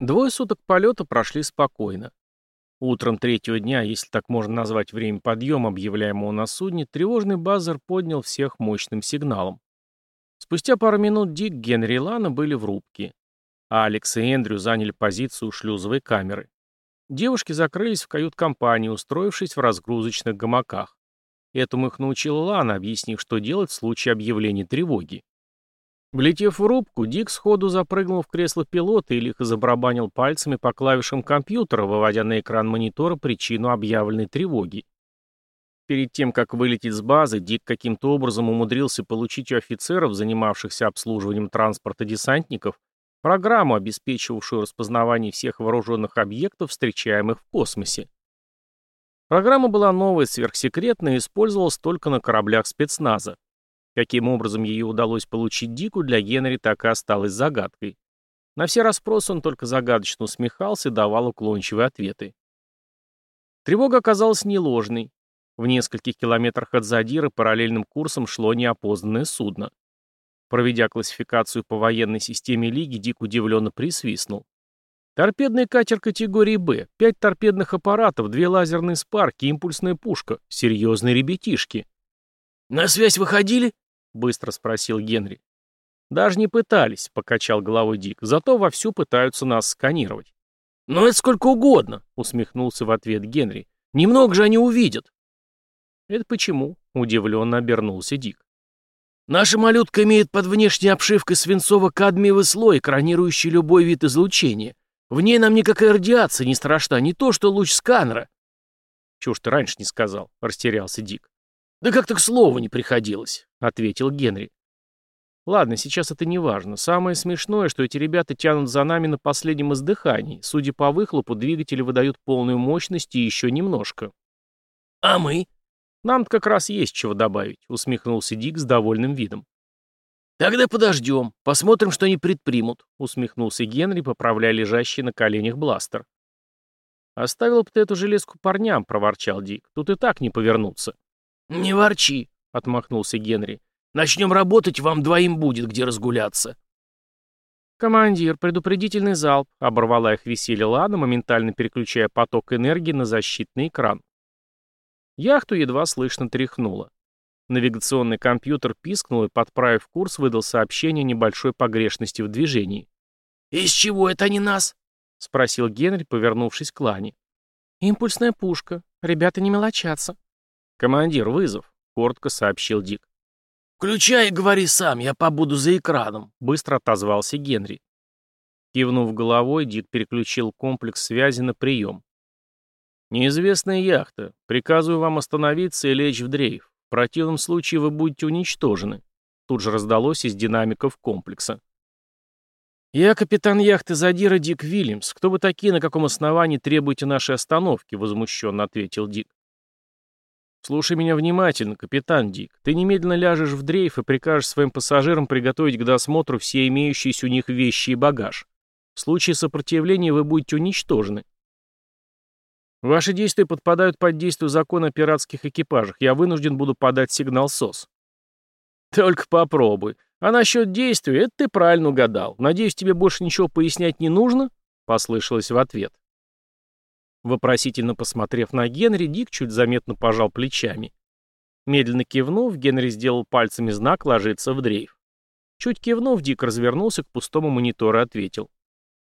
Двое суток полета прошли спокойно. Утром третьего дня, если так можно назвать время подъема, объявляемого на судне, тревожный базар поднял всех мощным сигналом. Спустя пару минут Дик, Генри и Лана были в рубке, а Алекс и Эндрю заняли позицию шлюзовой камеры. Девушки закрылись в кают-компании, устроившись в разгрузочных гамаках. Этому их научила Лана, объяснив, что делать в случае объявления тревоги. Влетев в рубку, Дик сходу запрыгнул в кресло пилота и лихо забарабанил пальцами по клавишам компьютера, выводя на экран монитора причину объявленной тревоги. Перед тем, как вылететь с базы, Дик каким-то образом умудрился получить у офицеров, занимавшихся обслуживанием транспорта десантников, программу, обеспечивавшую распознавание всех вооруженных объектов, встречаемых в космосе. Программа была новая, сверхсекретная и использовалась только на кораблях спецназа. Каким образом ее удалось получить Дику, для Генри так и осталось загадкой. На все расспросы он только загадочно усмехался и давал уклончивые ответы. Тревога оказалась не ложной. В нескольких километрах от Задира параллельным курсом шло неопознанное судно. Проведя классификацию по военной системе Лиги, Дик удивленно присвистнул. Торпедный катер категории «Б», пять торпедных аппаратов, две лазерные спарки, импульсная пушка. Серьезные ребятишки. «На связь выходили?» — быстро спросил Генри. «Даже не пытались», — покачал головой Дик. «Зато вовсю пытаются нас сканировать». «Ну это сколько угодно», — усмехнулся в ответ Генри. «Немного же они увидят». «Это почему?» — удивленно обернулся Дик. «Наша малютка имеет под внешней обшивкой свинцово-кадмиевый слой, экранирующий любой вид излучения. В ней нам никакая радиация не страшна, не то что луч сканера». «Чего ж ты раньше не сказал?» — растерялся Дик. «Да как-то к слову не приходилось», — ответил Генри. «Ладно, сейчас это не важно. Самое смешное, что эти ребята тянут за нами на последнем издыхании. Судя по выхлопу, двигатели выдают полную мощность и еще немножко». «А мы?» «Нам как раз есть чего добавить», — усмехнулся Дик с довольным видом. «Тогда подождем, посмотрим, что они предпримут», — усмехнулся Генри, поправляя лежащий на коленях бластер. «Оставил бы ты эту железку парням», — проворчал Дик. «Тут и так не повернуться». «Не ворчи», — отмахнулся Генри. «Начнем работать, вам двоим будет где разгуляться». «Командир, предупредительный залп», — оборвала их веселье Лана, моментально переключая поток энергии на защитный экран. Яхту едва слышно тряхнуло. Навигационный компьютер пискнул и, подправив курс, выдал сообщение о небольшой погрешности в движении. «Из чего это они нас?» — спросил Генри, повернувшись к Лане. «Импульсная пушка. Ребята не мелочатся». «Командир, вызов», — коротко сообщил Дик. «Включай и говори сам, я побуду за экраном», — быстро отозвался Генри. Кивнув головой, Дик переключил комплекс связи на прием. «Неизвестная яхта. Приказываю вам остановиться и лечь в дрейф. В противном случае вы будете уничтожены», — тут же раздалось из динамиков комплекса. «Я капитан яхты Задира Дик Вильямс. Кто вы такие, на каком основании требуете нашей остановки?» — возмущенно ответил Дик. «Слушай меня внимательно, капитан Дик. Ты немедленно ляжешь в дрейф и прикажешь своим пассажирам приготовить к досмотру все имеющиеся у них вещи и багаж. В случае сопротивления вы будете уничтожены. Ваши действия подпадают под действие закона о пиратских экипажах. Я вынужден буду подать сигнал СОС». «Только попробуй. А насчет действия, это ты правильно угадал. Надеюсь, тебе больше ничего пояснять не нужно?» — послышалось в ответ. Вопросительно посмотрев на Генри, Дик чуть заметно пожал плечами. Медленно кивнув, Генри сделал пальцами знак «ложиться в дрейф». Чуть кивнув, Дик развернулся к пустому монитору и ответил.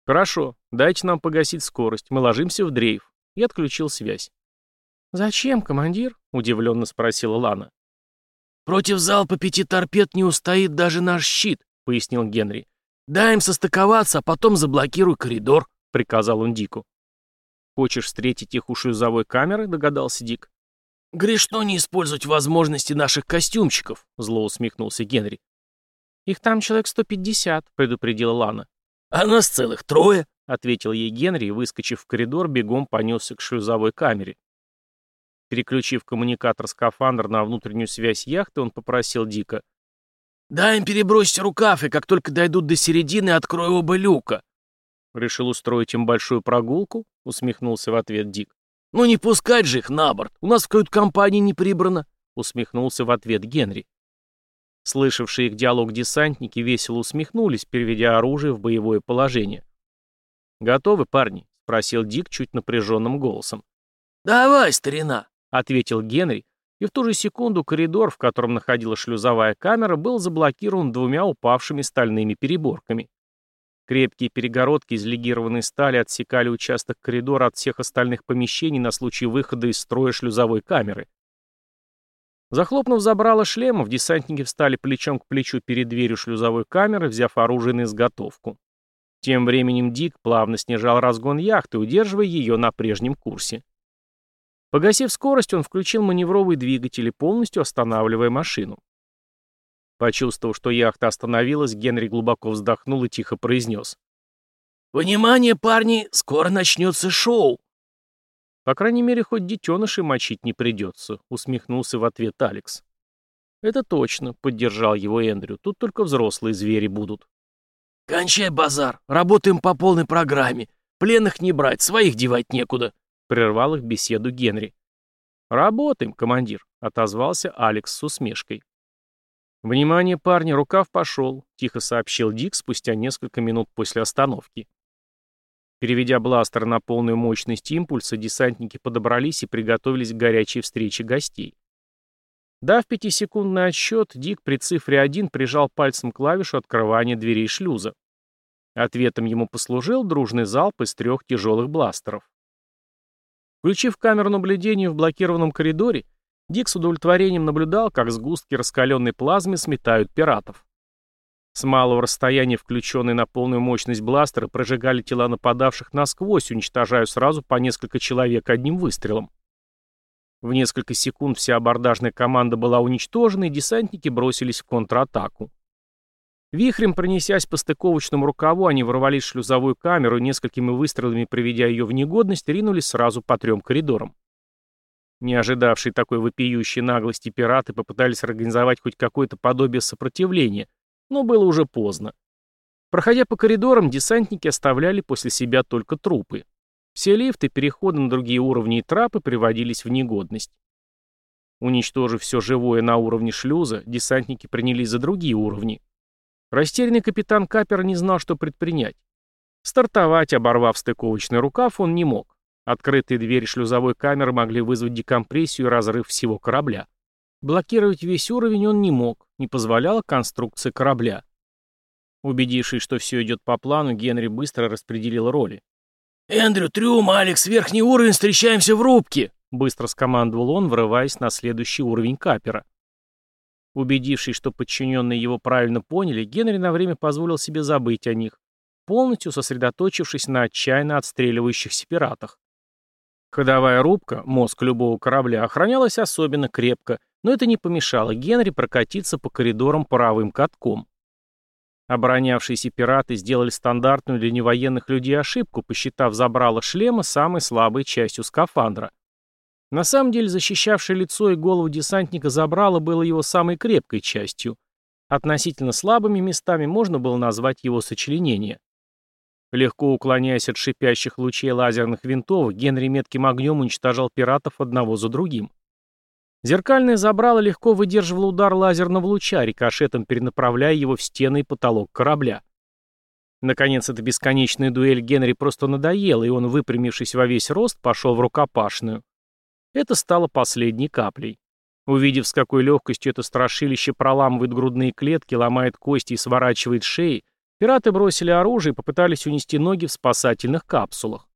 «Хорошо, дайте нам погасить скорость, мы ложимся в дрейф». И отключил связь. «Зачем, командир?» — удивленно спросила Лана. «Против залпа пяти торпед не устоит даже наш щит», — пояснил Генри. «Дай им состыковаться, а потом заблокируй коридор», — приказал он Дику. «Хочешь встретить их у шлюзовой камеры?» — догадался Дик. «Грешно не использовать возможности наших костюмчиков», — зло усмехнулся Генри. «Их там человек 150», — предупредила Лана. «А нас целых трое», — ответил ей Генри и, выскочив в коридор, бегом понесся к шлюзовой камере. Переключив коммуникатор-скафандр на внутреннюю связь яхты, он попросил Дика. «Дай им перебросить рукав, и как только дойдут до середины, открой оба люка». «Решил устроить им большую прогулку?» — усмехнулся в ответ Дик. «Ну не пускать же их на борт, у нас в кают-компании не прибрано», — усмехнулся в ответ Генри. Слышавшие их диалог десантники весело усмехнулись, переведя оружие в боевое положение. «Готовы, парни?» — спросил Дик чуть напряженным голосом. «Давай, старина!» — ответил Генри, и в ту же секунду коридор, в котором находилась шлюзовая камера, был заблокирован двумя упавшими стальными переборками. Крепкие перегородки из легированной стали отсекали участок коридора от всех остальных помещений на случай выхода из строя шлюзовой камеры. Захлопнув забрало шлемов, десантники встали плечом к плечу перед дверью шлюзовой камеры, взяв оружие на изготовку. Тем временем Дик плавно снижал разгон яхты, удерживая ее на прежнем курсе. Погасив скорость, он включил маневровый двигатель и полностью останавливая машину. Почувствовав, что яхта остановилась, Генри глубоко вздохнул и тихо произнес. «Внимание, парни, скоро начнется шоу!» «По крайней мере, хоть детенышей мочить не придется», — усмехнулся в ответ Алекс. «Это точно», — поддержал его Эндрю. «Тут только взрослые звери будут». «Кончай базар, работаем по полной программе. Пленных не брать, своих девать некуда», — прервал их беседу Генри. «Работаем, командир», — отозвался Алекс с усмешкой. «Внимание, парни, рукав пошел», — тихо сообщил Дик спустя несколько минут после остановки. Переведя бластер на полную мощность импульса, десантники подобрались и приготовились к горячей встрече гостей. Дав пятисекундный отсчет, Дик при цифре 1 прижал пальцем клавишу открывания дверей шлюза. Ответом ему послужил дружный залп из трех тяжелых бластеров. Включив камеру наблюдения в блокированном коридоре, Дик с удовлетворением наблюдал, как сгустки раскаленной плазмы сметают пиратов. С малого расстояния включенные на полную мощность бластеры прожигали тела нападавших насквозь, уничтожая сразу по несколько человек одним выстрелом. В несколько секунд вся абордажная команда была уничтожена, и десантники бросились в контратаку. Вихрем пронесясь по стыковочному рукаву, они ворвались в шлюзовую камеру и несколькими выстрелами, приведя ее в негодность, ринулись сразу по трем коридорам. Не ожидавшие такой вопиющей наглости пираты попытались организовать хоть какое-то подобие сопротивления – но было уже поздно. Проходя по коридорам, десантники оставляли после себя только трупы. Все лифты, переходы на другие уровни и трапы приводились в негодность. Уничтожив все живое на уровне шлюза, десантники принялись за другие уровни. Растерянный капитан Капер не знал, что предпринять. Стартовать, оборвав стыковочный рукав, он не мог. Открытые двери шлюзовой камеры могли вызвать декомпрессию и разрыв всего корабля. Блокировать весь уровень он не мог, не позволяла конструкция корабля. Убедившись, что все идет по плану, Генри быстро распределил роли. «Эндрю, Трюм, Алекс, верхний уровень, встречаемся в рубке!» Быстро скомандовал он, врываясь на следующий уровень капера. Убедившись, что подчиненные его правильно поняли, Генри на время позволил себе забыть о них, полностью сосредоточившись на отчаянно отстреливающихся пиратах. Ходовая рубка, мозг любого корабля, охранялась особенно крепко — но это не помешало Генри прокатиться по коридорам паровым катком. Оборонявшиеся пираты сделали стандартную для невоенных людей ошибку, посчитав забрало шлема самой слабой частью скафандра. На самом деле защищавшее лицо и голову десантника забрало было его самой крепкой частью. Относительно слабыми местами можно было назвать его сочленение. Легко уклоняясь от шипящих лучей лазерных винтовок, Генри метким огнем уничтожал пиратов одного за другим. Зеркальное забрало легко выдерживало удар лазерного луча, рикошетом перенаправляя его в стены и потолок корабля. Наконец, эта бесконечная дуэль Генри просто надоела, и он, выпрямившись во весь рост, пошел в рукопашную. Это стало последней каплей. Увидев, с какой легкостью это страшилище проламывает грудные клетки, ломает кости и сворачивает шеи, пираты бросили оружие и попытались унести ноги в спасательных капсулах.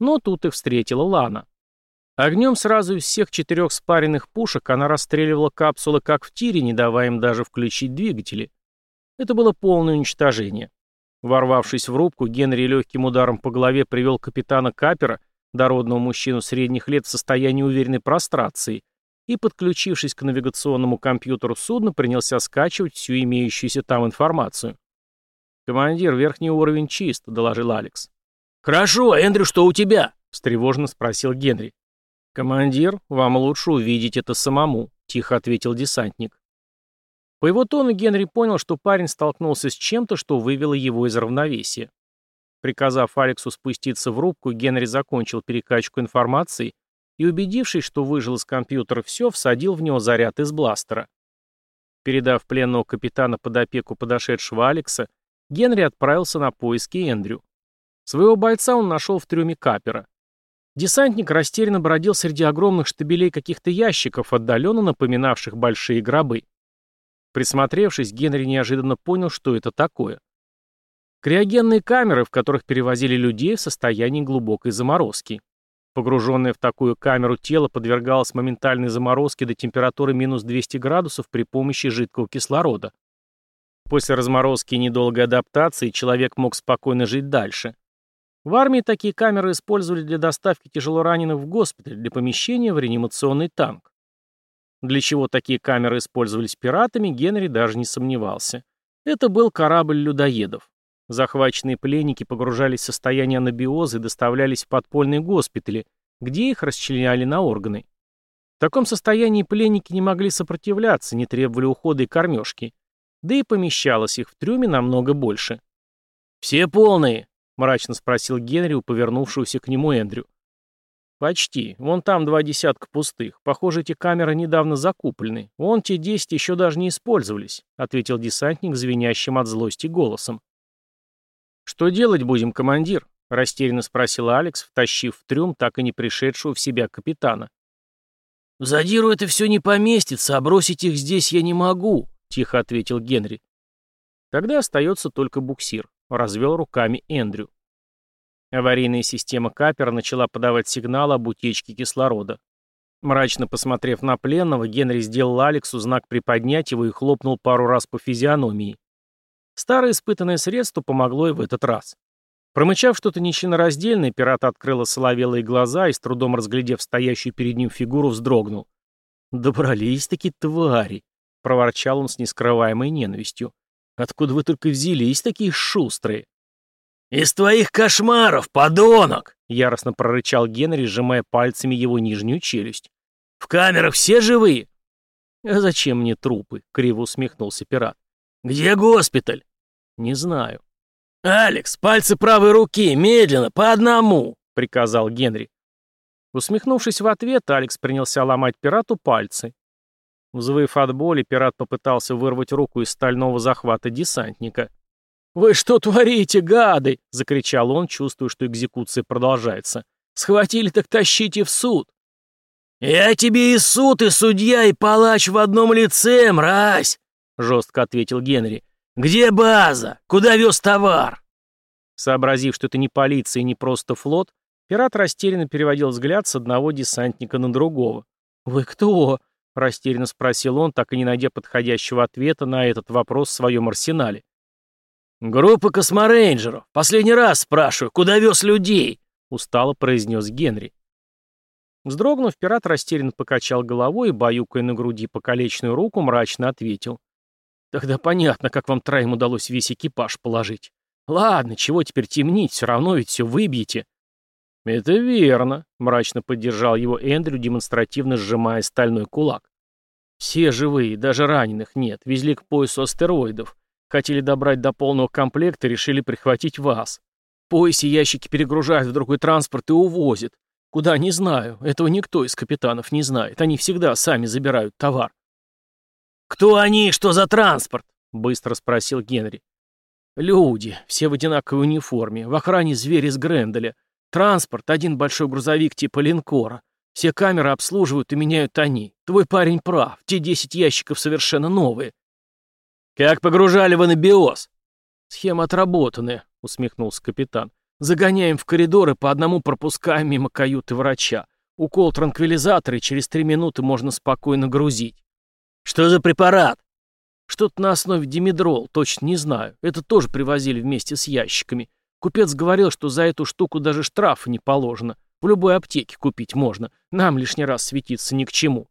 Но тут их встретила Лана. Огнем сразу из всех четырех спаренных пушек она расстреливала капсулы как в тире, не давая им даже включить двигатели. Это было полное уничтожение. Ворвавшись в рубку, Генри легким ударом по голове привел капитана Капера, дородного мужчину средних лет в состоянии уверенной прострации, и, подключившись к навигационному компьютеру судна, принялся скачивать всю имеющуюся там информацию. «Командир, верхний уровень чист», — доложил Алекс. «Хорошо, Эндрю, что у тебя?» — встревоженно спросил Генри. «Командир, вам лучше увидеть это самому», — тихо ответил десантник. По его тону Генри понял, что парень столкнулся с чем-то, что вывело его из равновесия. Приказав Алексу спуститься в рубку, Генри закончил перекачку информации и, убедившись, что выжил из компьютера все, всадил в него заряд из бластера. Передав пленного капитана под опеку подошедшего Алекса, Генри отправился на поиски Эндрю. Своего бойца он нашел в трюме капера. Десантник растерянно бродил среди огромных штабелей каких-то ящиков, отдаленно напоминавших большие гробы. Присмотревшись, Генри неожиданно понял, что это такое. Криогенные камеры, в которых перевозили людей в состоянии глубокой заморозки. Погруженное в такую камеру тело подвергалось моментальной заморозке до температуры минус 200 градусов при помощи жидкого кислорода. После разморозки и недолгой адаптации человек мог спокойно жить дальше. В армии такие камеры использовали для доставки тяжелораненых в госпиталь для помещения в реанимационный танк. Для чего такие камеры использовались пиратами, Генри даже не сомневался. Это был корабль людоедов. Захваченные пленники погружались в состояние анабиоза и доставлялись в подпольные госпитали, где их расчленяли на органы. В таком состоянии пленники не могли сопротивляться, не требовали ухода и кормежки. Да и помещалось их в трюме намного больше. «Все полные?» — мрачно спросил Генри у повернувшегося к нему Эндрю. «Почти. Вон там два десятка пустых. Похоже, эти камеры недавно закуплены. Вон те десять еще даже не использовались», — ответил десантник звенящим от злости голосом. «Что делать будем, командир?» — растерянно спросил Алекс, втащив в трюм так и не пришедшего в себя капитана. «В задиру это все не поместится, а бросить их здесь я не могу», — тихо ответил Генри. «Тогда остается только буксир», — развел руками Эндрю. Аварийная система капера начала подавать сигнал об утечке кислорода. Мрачно посмотрев на пленного, Генри сделал Алексу знак приподнять его и хлопнул пару раз по физиономии. Старое испытанное средство помогло и в этот раз. Промычав что-то нечленораздельное, пират открыл соловелые глаза и, с трудом разглядев стоящую перед ним фигуру, вздрогнул. «Добрались-таки твари!» — проворчал он с нескрываемой ненавистью. «Откуда вы только взялись, такие шустрые?» «Из твоих кошмаров, подонок!» — яростно прорычал Генри, сжимая пальцами его нижнюю челюсть. «В камерах все живые?» «А зачем мне трупы?» — криво усмехнулся пират. «Где госпиталь?» «Не знаю». «Алекс, пальцы правой руки, медленно, по одному!» — приказал Генри. Усмехнувшись в ответ, Алекс принялся ломать пирату пальцы. Взвыв от боли, пират попытался вырвать руку из стального захвата десантника. «Вы что творите, гады?» — закричал он, чувствуя, что экзекуция продолжается. «Схватили, так тащите в суд!» «Я тебе и суд, и судья, и палач в одном лице, мразь!» — жестко ответил Генри. «Где база? Куда вез товар?» Сообразив, что это не полиция и не просто флот, пират растерянно переводил взгляд с одного десантника на другого. «Вы кто?» — растерянно спросил он, так и не найдя подходящего ответа на этот вопрос в своем арсенале. «Группа косморейнджеров. Последний раз спрашиваю, куда вез людей?» — устало произнес Генри. Вздрогнув, пират растерянно покачал головой и, баюкая на груди покалеченную руку, мрачно ответил. Тогда понятно, как вам троим удалось весь экипаж положить. Ладно, чего теперь темнить, все равно ведь все выбьете. Это верно, мрачно поддержал его Эндрю, демонстративно сжимая стальной кулак. Все живые, даже раненых нет, везли к поясу астероидов. Хотели добрать до полного комплекта, решили прихватить вас. В поясе ящики перегружают в другой транспорт и увозят. Куда, не знаю. Этого никто из капитанов не знает. Они всегда сами забирают товар. «Кто они? Что за транспорт?» — быстро спросил Генри. «Люди, все в одинаковой униформе, в охране зверь из Гренделя. Транспорт, один большой грузовик типа линкора. Все камеры обслуживают и меняют они. Твой парень прав, те десять ящиков совершенно новые». «Как погружали в анабиоз?» «Схема отработанная», — усмехнулся капитан. «Загоняем в коридоры, по одному пропускаем мимо каюты врача. Укол транквилизатора, и через три минуты можно спокойно грузить. «Что за препарат?» «Что-то на основе димедрол, точно не знаю. Это тоже привозили вместе с ящиками. Купец говорил, что за эту штуку даже штрафа не положено. В любой аптеке купить можно. Нам лишний раз светиться ни к чему».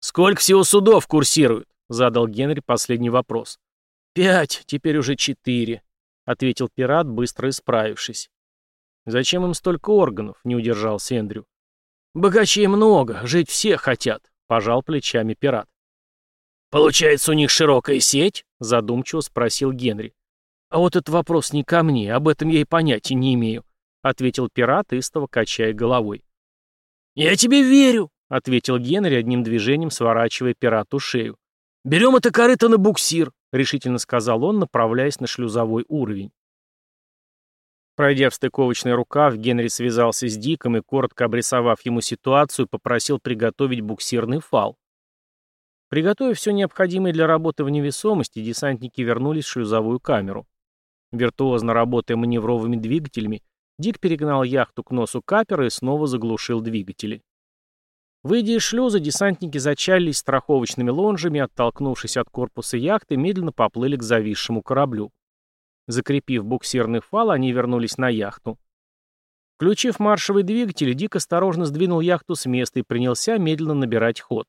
«Сколько всего судов курсируют?» — задал Генри последний вопрос. «Пять, теперь уже четыре», — ответил пират, быстро исправившись. «Зачем им столько органов?» — не удержался Эндрю. «Богачей много, жить все хотят. Пожал плечами пират. «Получается, у них широкая сеть?» Задумчиво спросил Генри. «А вот этот вопрос не ко мне, об этом я и понятия не имею», ответил пират, истово качая головой. «Я тебе верю», — ответил Генри одним движением, сворачивая пирату шею. «Берем это корыто на буксир», — решительно сказал он, направляясь на шлюзовой уровень. Пройдя в стыковочный рукав, Генри связался с Диком и, коротко обрисовав ему ситуацию, попросил приготовить буксирный фал. Приготовив все необходимое для работы в невесомости, десантники вернулись в шлюзовую камеру. Виртуозно работая маневровыми двигателями, Дик перегнал яхту к носу капера и снова заглушил двигатели. Выйдя из шлюза, десантники зачалились страховочными лонжами, оттолкнувшись от корпуса яхты, медленно поплыли к зависшему кораблю. Закрепив буксирный фал, они вернулись на яхту. Включив маршевый двигатель, Дик осторожно сдвинул яхту с места и принялся медленно набирать ход.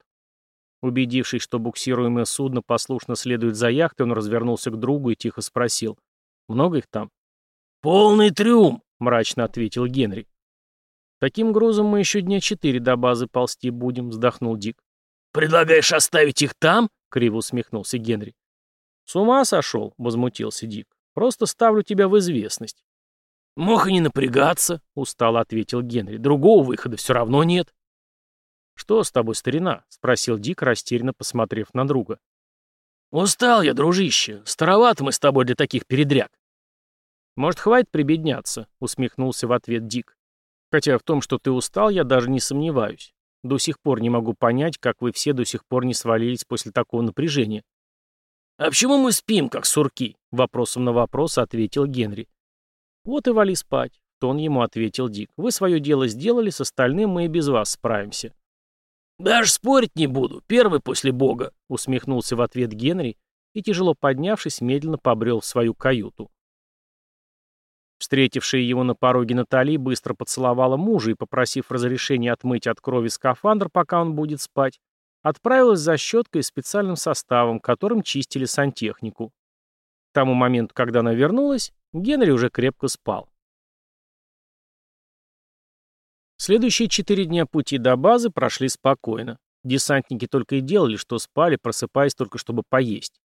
Убедившись, что буксируемое судно послушно следует за яхтой, он развернулся к другу и тихо спросил. «Много их там?» «Полный трюм», — мрачно ответил Генри. «Таким грузом мы еще дня четыре до базы ползти будем», — вздохнул Дик. «Предлагаешь оставить их там?» — криво усмехнулся Генри. «С ума сошел», — возмутился Дик. Просто ставлю тебя в известность». «Мог и не напрягаться», — устало ответил Генри. «Другого выхода все равно нет». «Что с тобой, старина?» — спросил Дик, растерянно посмотрев на друга. «Устал я, дружище. Староват мы с тобой для таких передряг». «Может, хватит прибедняться?» — усмехнулся в ответ Дик. «Хотя в том, что ты устал, я даже не сомневаюсь. До сих пор не могу понять, как вы все до сих пор не свалились после такого напряжения». «А почему мы спим, как сурки?» — вопросом на вопрос ответил Генри. «Вот и вали спать», — тон ему ответил Дик. «Вы свое дело сделали, с остальным мы и без вас справимся». «Даже спорить не буду, первый после Бога», — усмехнулся в ответ Генри и, тяжело поднявшись, медленно побрел в свою каюту. Встретившая его на пороге Натали быстро поцеловала мужа и, попросив разрешения отмыть от крови скафандр, пока он будет спать, отправилась за щеткой и специальным составом, которым чистили сантехнику. К тому моменту, когда она вернулась, Генри уже крепко спал. Следующие четыре дня пути до базы прошли спокойно. Десантники только и делали, что спали, просыпаясь только чтобы поесть.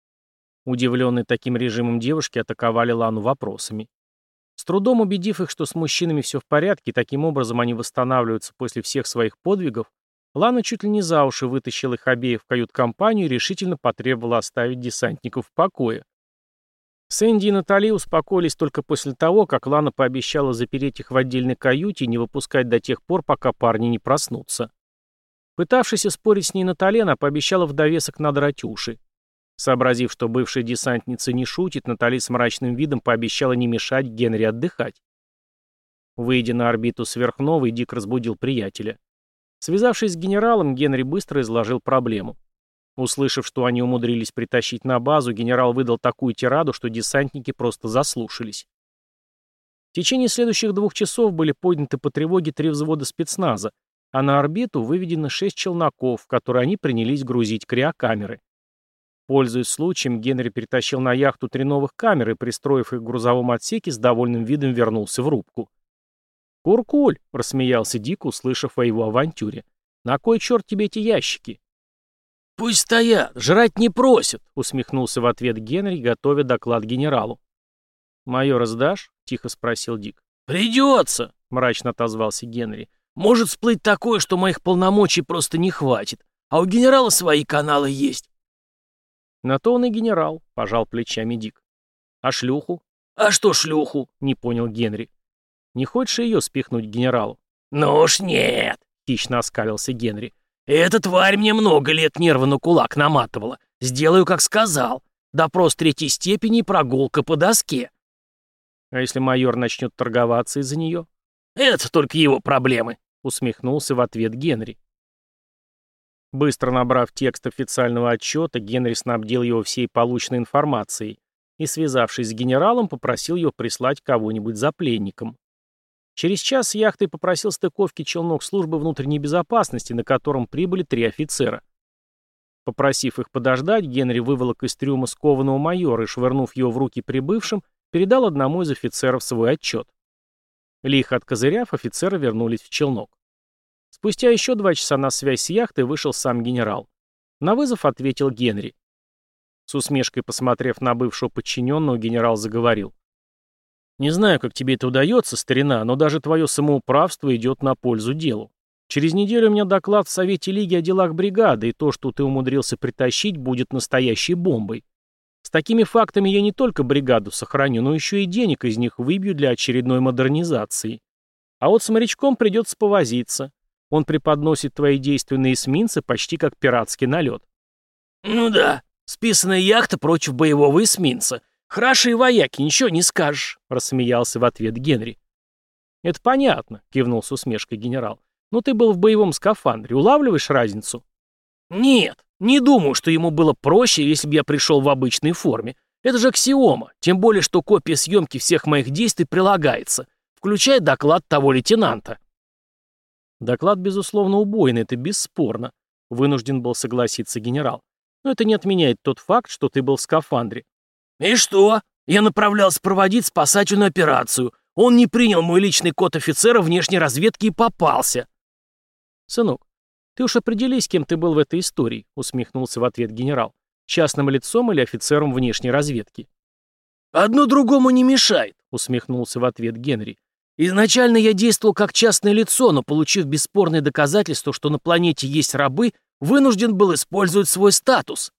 Удивленные таким режимом девушки атаковали Лану вопросами. С трудом убедив их, что с мужчинами все в порядке, таким образом они восстанавливаются после всех своих подвигов, Лана чуть ли не за уши вытащила их обеих в кают-компанию и решительно потребовала оставить десантников в покое. Сэнди и Натали успокоились только после того, как Лана пообещала запереть их в отдельной каюте и не выпускать до тех пор, пока парни не проснутся. Пытавшись спорить с ней Натали, она пообещала в довесок надрать уши. Сообразив, что бывшая десантница не шутит, Натали с мрачным видом пообещала не мешать Генри отдыхать. Выйдя на орбиту сверхновой, Дик разбудил приятеля. Связавшись с генералом, Генри быстро изложил проблему. Услышав, что они умудрились притащить на базу, генерал выдал такую тираду, что десантники просто заслушались. В течение следующих двух часов были подняты по тревоге три взвода спецназа, а на орбиту выведено шесть челноков, которые они принялись грузить криокамеры. Пользуясь случаем, Генри перетащил на яхту три новых камеры, пристроив их в грузовом отсеке, с довольным видом вернулся в рубку. «Куркуль!» — рассмеялся Дик, услышав о его авантюре. «На кой черт тебе эти ящики?» «Пусть стоят, жрать не просят», — усмехнулся в ответ Генри, готовя доклад генералу. «Майора сдашь?» — тихо спросил Дик. «Придется», — мрачно отозвался Генри. «Может всплыть такое, что моих полномочий просто не хватит, а у генерала свои каналы есть». «На то он и генерал», — пожал плечами Дик. «А шлюху?» «А что шлюху?» — не понял Генри. Не хочешь ее спихнуть генералу? Ну уж нет, хищно оскалился Генри. Эта тварь мне много лет нервы на кулак наматывала. Сделаю, как сказал. Допрос третьей степени и прогулка по доске. А если майор начнет торговаться из-за нее? Это только его проблемы, усмехнулся в ответ Генри. Быстро набрав текст официального отчета, Генри снабдил его всей полученной информацией и, связавшись с генералом, попросил его прислать кого-нибудь за пленником. Через час с яхтой попросил стыковки челнок службы внутренней безопасности, на котором прибыли три офицера. Попросив их подождать, Генри выволок из трюма скованного майора и, швырнув его в руки прибывшим, передал одному из офицеров свой отчет. Лихо откозыряв, офицеры вернулись в челнок. Спустя еще два часа на связь с яхтой вышел сам генерал. На вызов ответил Генри. С усмешкой посмотрев на бывшего подчиненного, генерал заговорил. Не знаю, как тебе это удается, старина, но даже твое самоуправство идет на пользу делу. Через неделю у меня доклад в Совете Лиги о делах бригады, и то, что ты умудрился притащить, будет настоящей бомбой. С такими фактами я не только бригаду сохраню, но еще и денег из них выбью для очередной модернизации. А вот с морячком придется повозиться. Он преподносит твои действия на эсминце почти как пиратский налет. «Ну да, списанная яхта против боевого эсминца. Хорошие вояки, ничего не скажешь», — рассмеялся в ответ Генри. «Это понятно», — кивнул с усмешкой генерал. «Но ты был в боевом скафандре, улавливаешь разницу?» «Нет, не думаю, что ему было проще, если бы я пришел в обычной форме. Это же аксиома, тем более, что копия съемки всех моих действий прилагается, включая доклад того лейтенанта». «Доклад, безусловно, убойный, это бесспорно», — вынужден был согласиться генерал. «Но это не отменяет тот факт, что ты был в скафандре». «И что? Я направлялся проводить спасательную операцию. Он не принял мой личный код офицера внешней разведки и попался». «Сынок, ты уж определись, кем ты был в этой истории», — усмехнулся в ответ генерал. «Частным лицом или офицером внешней разведки?» «Одно другому не мешает», — усмехнулся в ответ Генри. Изначально я действовал как частное лицо, но, получив бесспорные доказательства, что на планете есть рабы, вынужден был использовать свой статус.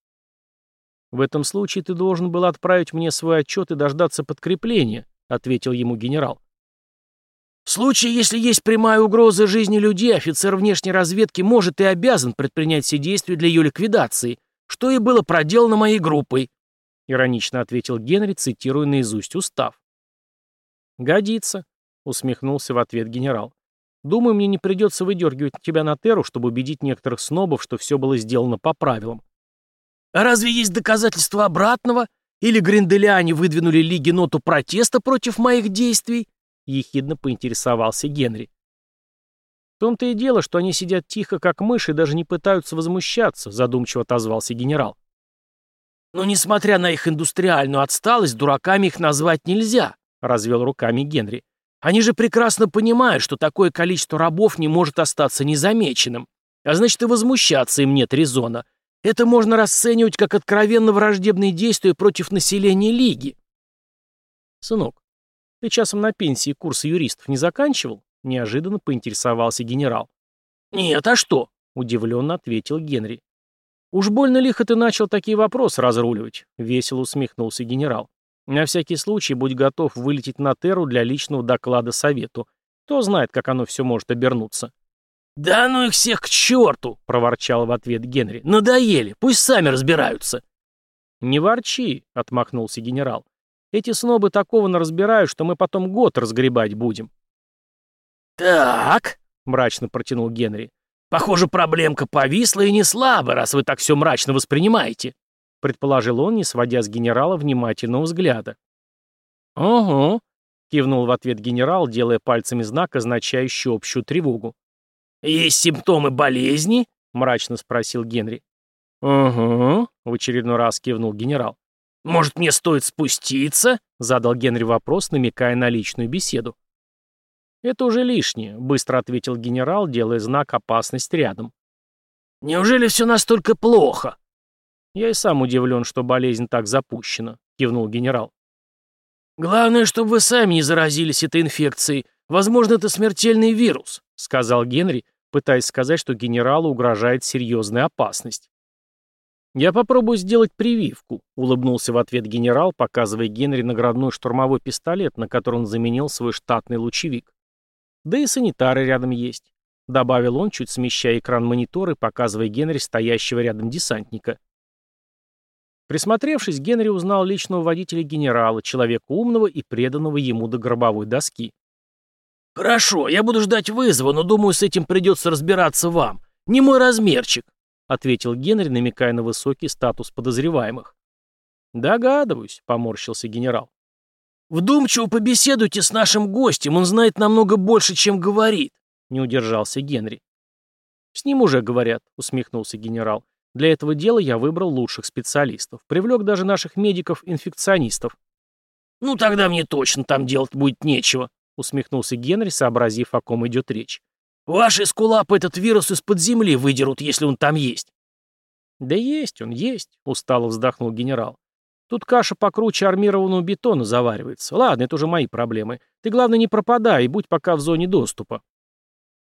«В этом случае ты должен был отправить мне свой отчет и дождаться подкрепления», — ответил ему генерал. «В случае, если есть прямая угроза жизни людей, офицер внешней разведки может и обязан предпринять все действия для ее ликвидации, что и было проделано моей группой», — иронично ответил Генри, цитируя наизусть устав. «Годится», — усмехнулся в ответ генерал. «Думаю, мне не придется выдергивать тебя на теру, чтобы убедить некоторых снобов, что все было сделано по правилам». «А разве есть доказательства обратного? Или гринделиане выдвинули Лиге ноту протеста против моих действий?» — ехидно поинтересовался Генри. «В том-то и дело, что они сидят тихо, как мыши, и даже не пытаются возмущаться», — задумчиво отозвался генерал. «Но несмотря на их индустриальную отсталость, дураками их назвать нельзя», — развел руками Генри. Они же прекрасно понимают, что такое количество рабов не может остаться незамеченным. А значит, и возмущаться им нет резона. Это можно расценивать как откровенно враждебные действия против населения Лиги. Сынок, ты часом на пенсии курсы юристов не заканчивал? Неожиданно поинтересовался генерал. Нет, а что? Удивленно ответил Генри. Уж больно лихо ты начал такие вопросы разруливать, весело усмехнулся генерал. На всякий случай будь готов вылететь на Терру для личного доклада совету. Кто знает, как оно все может обернуться. «Да ну их всех к черту!» — проворчал в ответ Генри. «Надоели, пусть сами разбираются». «Не ворчи», — отмахнулся генерал. «Эти снобы такого наразбирают, что мы потом год разгребать будем». «Так», — мрачно протянул Генри. «Похоже, проблемка повисла и не слабо, раз вы так все мрачно воспринимаете» предположил он, не сводя с генерала внимательного взгляда. «Ого», — кивнул в ответ генерал, делая пальцами знак, означающий общую тревогу. «Есть симптомы болезни?» — мрачно спросил Генри. «Угу», — в очередной раз кивнул генерал. «Может, мне стоит спуститься?» — задал Генри вопрос, намекая на личную беседу. «Это уже лишнее», — быстро ответил генерал, делая знак «опасность рядом». «Неужели все настолько плохо?» «Я и сам удивлен, что болезнь так запущена», — кивнул генерал. «Главное, чтобы вы сами не заразились этой инфекцией. Возможно, это смертельный вирус», — сказал Генри, пытаясь сказать, что генералу угрожает серьезная опасность. «Я попробую сделать прививку», — улыбнулся в ответ генерал, показывая Генри наградной штурмовой пистолет, на который он заменил свой штатный лучевик. «Да и санитары рядом есть», — добавил он, чуть смещая экран монитора и показывая Генри стоящего рядом десантника. Присмотревшись, Генри узнал личного водителя генерала, человека умного и преданного ему до гробовой доски. «Хорошо, я буду ждать вызова, но, думаю, с этим придется разбираться вам. Не мой размерчик», — ответил Генри, намекая на высокий статус подозреваемых. «Догадываюсь», — поморщился генерал. «Вдумчиво побеседуйте с нашим гостем, он знает намного больше, чем говорит», — не удержался Генри. «С ним уже говорят», — усмехнулся генерал. Для этого дела я выбрал лучших специалистов. Привлек даже наших медиков-инфекционистов. «Ну тогда мне точно там делать будет нечего», — усмехнулся Генри, сообразив, о ком идет речь. «Ваши скулапы этот вирус из-под земли выдерут, если он там есть». «Да есть он, есть», — устало вздохнул генерал. «Тут каша покруче армированного бетона заваривается. Ладно, это уже мои проблемы. Ты, главное, не пропадай и будь пока в зоне доступа».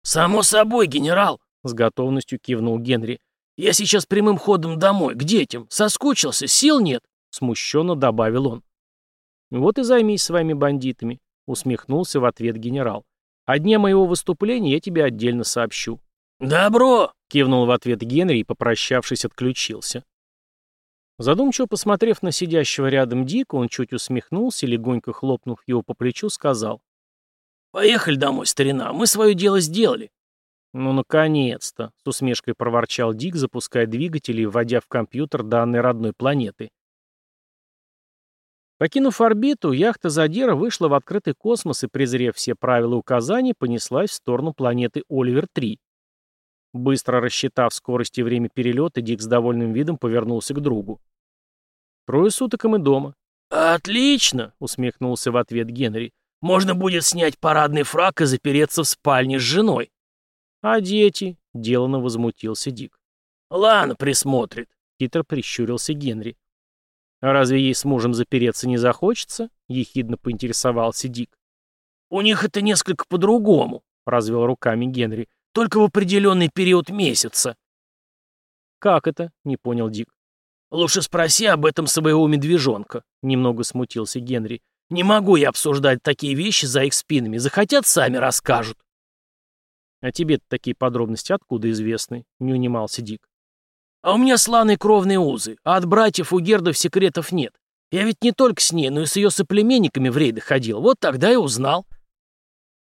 «Само собой, генерал», — с готовностью кивнул Генри. Я сейчас прямым ходом домой, к детям. Соскучился, сил нет. — смущенно добавил он. «Вот и займись своими бандитами», — усмехнулся в ответ генерал. «О дне моего выступления я тебе отдельно сообщу». «Добро!» — кивнул в ответ Генри и, попрощавшись, отключился. Задумчиво посмотрев на сидящего рядом Дика, он чуть усмехнулся и, легонько хлопнув его по плечу, сказал. «Поехали домой, старина, мы свое дело сделали». «Ну, наконец-то!» — с усмешкой проворчал Дик, запуская двигатель и вводя в компьютер данные родной планеты. Покинув орбиту, яхта Задира вышла в открытый космос и, презрев все правила и указания, понеслась в сторону планеты Оливер-3. Быстро рассчитав скорость и время перелета, Дик с довольным видом повернулся к другу. «Трое суток, и мы дома». «Отлично!» — усмехнулся в ответ Генри. «Можно будет снять парадный фрак и запереться в спальне с женой». «А дети?» — делано возмутился Дик. «Ладно, присмотрит», — хитро прищурился Генри. «А разве ей с мужем запереться не захочется?» — ехидно поинтересовался Дик. «У них это несколько по-другому», — развел руками Генри. «Только в определенный период месяца». «Как это?» — не понял Дик. «Лучше спроси об этом своего медвежонка», — немного смутился Генри. «Не могу я обсуждать такие вещи за их спинами. Захотят, сами расскажут». «А тебе такие подробности откуда известны?» — не унимался Дик. А у меня славные кровные узы, а от братьев у Гердов секретов нет. Я ведь не только с ней, но и с ее соплеменниками в рейды ходил. Вот тогда и узнал.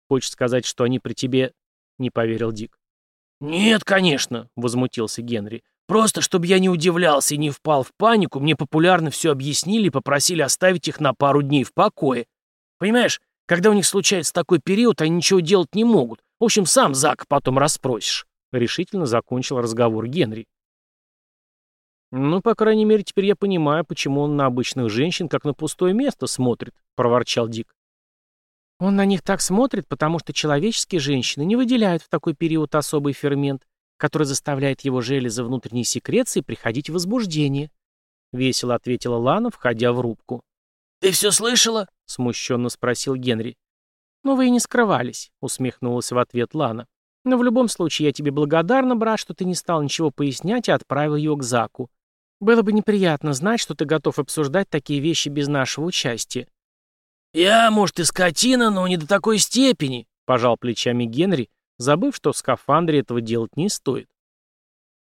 Хочешь сказать, что они при тебе... Не поверил Дик. Нет, конечно, возмутился Генри. Просто, чтобы я не удивлялся и не впал в панику, мне популярно все объяснили и попросили оставить их на пару дней в покое. Понимаешь, когда у них случается такой период, они ничего делать не могут. В общем, сам Зак потом расспросишь. Решительно закончил разговор Генри. «Ну, по крайней мере, теперь я понимаю, почему он на обычных женщин как на пустое место смотрит», — проворчал Дик. «Он на них так смотрит, потому что человеческие женщины не выделяют в такой период особый фермент, который заставляет его железы внутренней секреции приходить в возбуждение», — весело ответила Лана, входя в рубку. «Ты все слышала?» — смущенно спросил Генри. «Но вы и не скрывались», — усмехнулась в ответ Лана. «Но в любом случае я тебе благодарна, брат, что ты не стал ничего пояснять и отправил ее к Заку. Было бы неприятно знать, что ты готов обсуждать такие вещи без нашего участия. «Я, может, и скотина, но не до такой степени», — пожал плечами Генри, забыв, что в скафандре этого делать не стоит.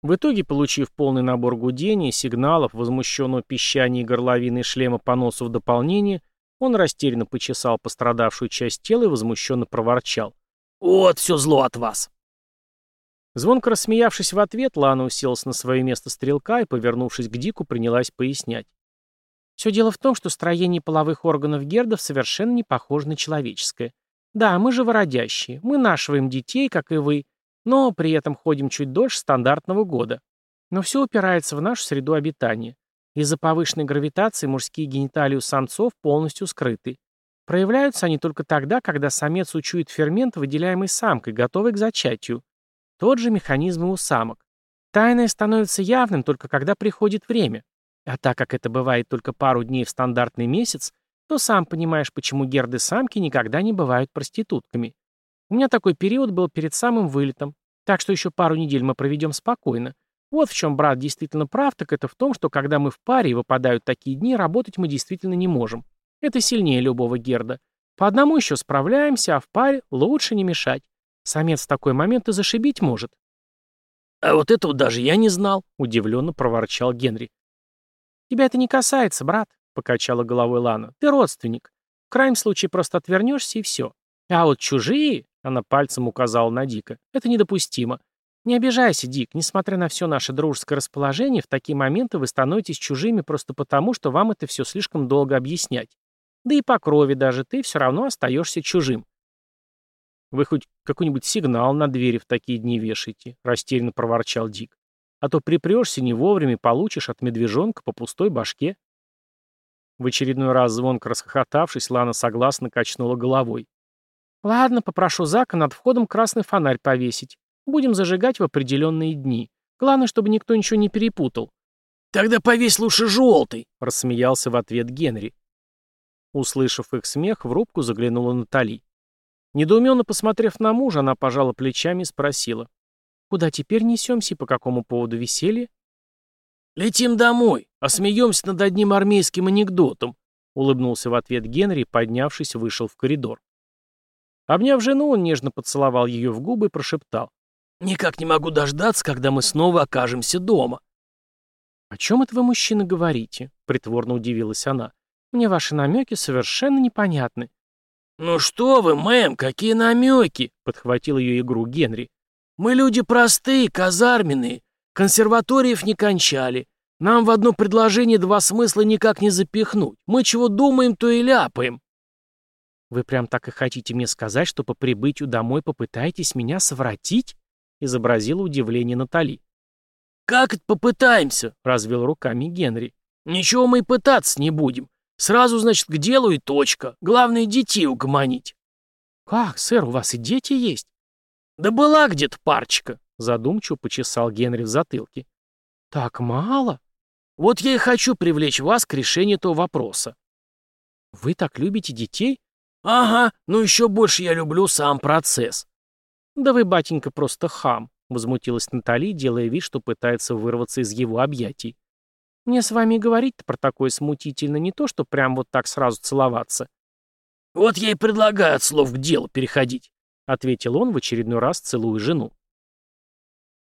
В итоге, получив полный набор гудений, сигналов, возмущенного пищания и горловины шлема по носу в дополнение, он растерянно почесал пострадавшую часть тела и возмущенно проворчал. «Вот все зло от вас!» Звонко рассмеявшись в ответ, Лана уселась на свое место стрелка и, повернувшись к Дику, принялась пояснять. Все дело в том, что строение половых органов гердов совершенно не похоже на человеческое. Да, мы живородящие, мы нашиваем детей, как и вы, но при этом ходим чуть дольше стандартного года. Но все упирается в нашу среду обитания. Из-за повышенной гравитации мужские гениталии у самцов полностью скрыты. Проявляются они только тогда, когда самец учует фермент, выделяемый самкой, готовый к зачатию. Тот же механизм и у самок. Тайное становится явным только когда приходит время. А так как это бывает только пару дней в стандартный месяц, то сам понимаешь, почему герды-самки никогда не бывают проститутками. У меня такой период был перед самым вылетом, так что еще пару недель мы проведем спокойно. Вот в чем брат действительно прав, так это в том, что когда мы в паре и выпадают такие дни, работать мы действительно не можем. Это сильнее любого герда. По одному еще справляемся, а в паре лучше не мешать. Самец в такой момент и зашибить может. «А вот этого даже я не знал», — удивленно проворчал Генри. «Тебя это не касается, брат», — покачала головой Лана. «Ты родственник. В крайнем случае просто отвернешься и все. А вот чужие, — она пальцем указала на Дика, — это недопустимо. Не обижайся, Дик, несмотря на все наше дружеское расположение, в такие моменты вы становитесь чужими просто потому, что вам это все слишком долго объяснять. Да и по крови даже ты все равно остаешься чужим. «Вы хоть какой-нибудь сигнал на двери в такие дни вешаете», — растерянно проворчал Дик. «А то припрешься не вовремя получишь от медвежонка по пустой башке». В очередной раз звонко расхохотавшись, Лана согласно качнула головой. «Ладно, попрошу Зака над входом красный фонарь повесить. Будем зажигать в определенные дни. Главное, чтобы никто ничего не перепутал». «Тогда повесь лучше желтый», — рассмеялся в ответ Генри. Услышав их смех, в рубку заглянула Натали. Недоуменно посмотрев на мужа, она пожала плечами и спросила. «Куда теперь несемся и по какому поводу веселье?» Летим домой, а смеемся над одним армейским анекдотом», улыбнулся в ответ Генри поднявшись, вышел в коридор. Обняв жену, он нежно поцеловал ее в губы и прошептал. «Никак не могу дождаться, когда мы снова окажемся дома». «О чем это вы, мужчина, говорите?» — притворно удивилась она. «Мне ваши намеки совершенно непонятны». «Ну что вы, мэм, какие намеки?» — подхватил ее игру Генри. «Мы люди простые, казарменные, консерваториев не кончали. Нам в одно предложение два смысла никак не запихнуть. Мы чего думаем, то и ляпаем». «Вы прям так и хотите мне сказать, что по прибытию домой попытаетесь меня совратить?» — изобразила удивление Натали. «Как это попытаемся?» — развел руками Генри. «Ничего мы и пытаться не будем. Сразу, значит, к делу и точка. Главное, детей угомонить. Как, сэр, у вас и дети есть? Да была где-то парочка, задумчиво почесал Генри в затылке. Так мало? Вот я и хочу привлечь вас к решению этого вопроса. Вы так любите детей? Ага, ну еще больше я люблю сам процесс. Да вы, батенька, просто хам, возмутилась Натали, делая вид, что пытается вырваться из его объятий. Мне с вами говорить-то про такое смутительно, не то, что прям вот так сразу целоваться. Вот я и предлагаю от слов к делу переходить, ответил он в очередной раз, целуя жену.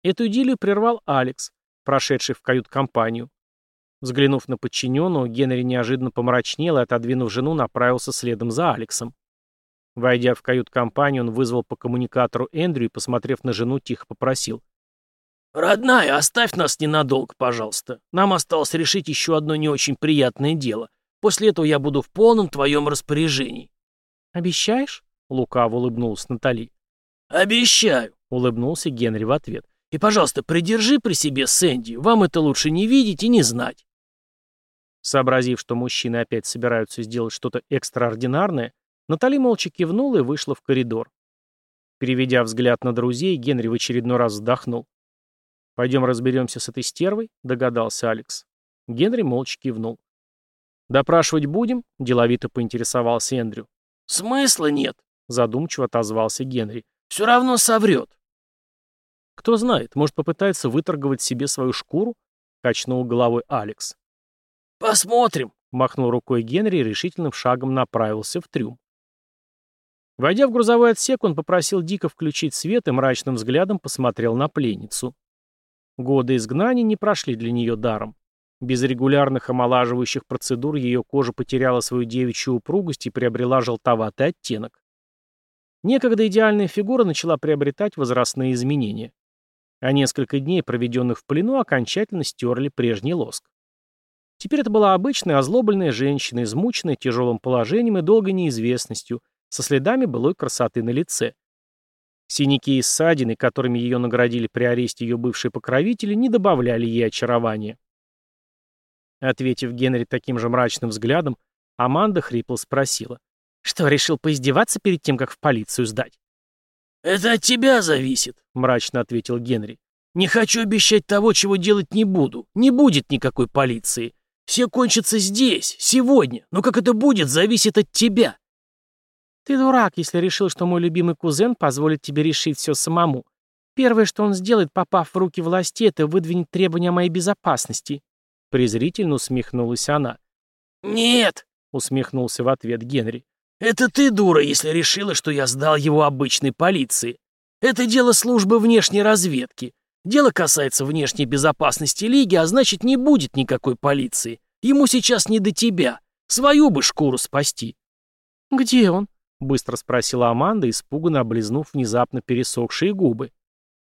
Эту идиллию прервал Алекс, прошедший в кают-компанию. Взглянув на подчиненного, Генри неожиданно помрачнел и, отодвинув жену, направился следом за Алексом. Войдя в кают-компанию, он вызвал по коммуникатору Эндрю и, посмотрев на жену, тихо попросил. «Родная, оставь нас ненадолго, пожалуйста. Нам осталось решить еще одно не очень приятное дело. После этого я буду в полном твоем распоряжении». «Обещаешь?» — лукаво улыбнулась Натали. «Обещаю», — улыбнулся Генри в ответ. «И, пожалуйста, придержи при себе Сэнди. Вам это лучше не видеть и не знать». Сообразив, что мужчины опять собираются сделать что-то экстраординарное, Натали молча кивнула и вышла в коридор. Переведя взгляд на друзей, Генри в очередной раз вздохнул. «Пойдем разберемся с этой стервой?» — догадался Алекс. Генри молча кивнул. «Допрашивать будем?» — деловито поинтересовался Эндрю. «Смысла нет», — задумчиво отозвался Генри. «Все равно соврет». «Кто знает, может попытается выторговать себе свою шкуру?» — качнул головой Алекс. «Посмотрим», — махнул рукой Генри и решительным шагом направился в трюм. Войдя в грузовой отсек, он попросил Дика включить свет и мрачным взглядом посмотрел на пленницу. Годы изгнания не прошли для нее даром. Без регулярных омолаживающих процедур ее кожа потеряла свою девичью упругость и приобрела желтоватый оттенок. Некогда идеальная фигура начала приобретать возрастные изменения. А несколько дней, проведенных в плену, окончательно стерли прежний лоск. Теперь это была обычная озлобленная женщина, измученная тяжелым положением и долгой неизвестностью, со следами былой красоты на лице. Синяки и ссадины, которыми ее наградили при аресте ее бывшие покровители, не добавляли ей очарования. Ответив Генри таким же мрачным взглядом, Аманда хрипло спросила. «Что, решил поиздеваться перед тем, как в полицию сдать?» «Это от тебя зависит», — мрачно ответил Генри. «Не хочу обещать того, чего делать не буду. Не будет никакой полиции. Все кончатся здесь, сегодня. Но как это будет, зависит от тебя. Ты дурак, если решил, что мой любимый кузен позволит тебе решить все самому. Первое, что он сделает, попав в руки власти, это выдвинет требования о моей безопасности. Презрительно усмехнулась она. «Нет!» — усмехнулся в ответ Генри. «Это ты, дура, если решила, что я сдал его обычной полиции. Это дело службы внешней разведки. Дело касается внешней безопасности Лиги, а значит, не будет никакой полиции. Ему сейчас не до тебя. Свою бы шкуру спасти». «Где он?» Быстро спросила Аманда, испуганно облизнув внезапно пересохшие губы.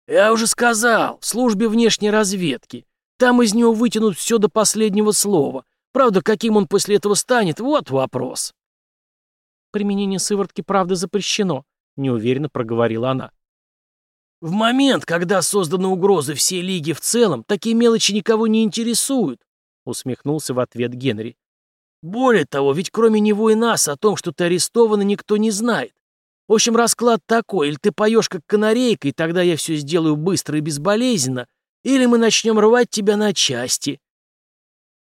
«Я уже сказал, в службе внешней разведки. Там из него вытянут все до последнего слова. Правда, каким он после этого станет, вот вопрос». «Применение сыворотки правды запрещено», — неуверенно проговорила она. «В момент, когда созданы угрозы всей Лиги в целом, такие мелочи никого не интересуют», — усмехнулся в ответ Генри. Более того, ведь кроме него и нас о том, что ты арестована, никто не знает. В общем, расклад такой, или ты поешь как канарейка, и тогда я все сделаю быстро и безболезненно, или мы начнем рвать тебя на части.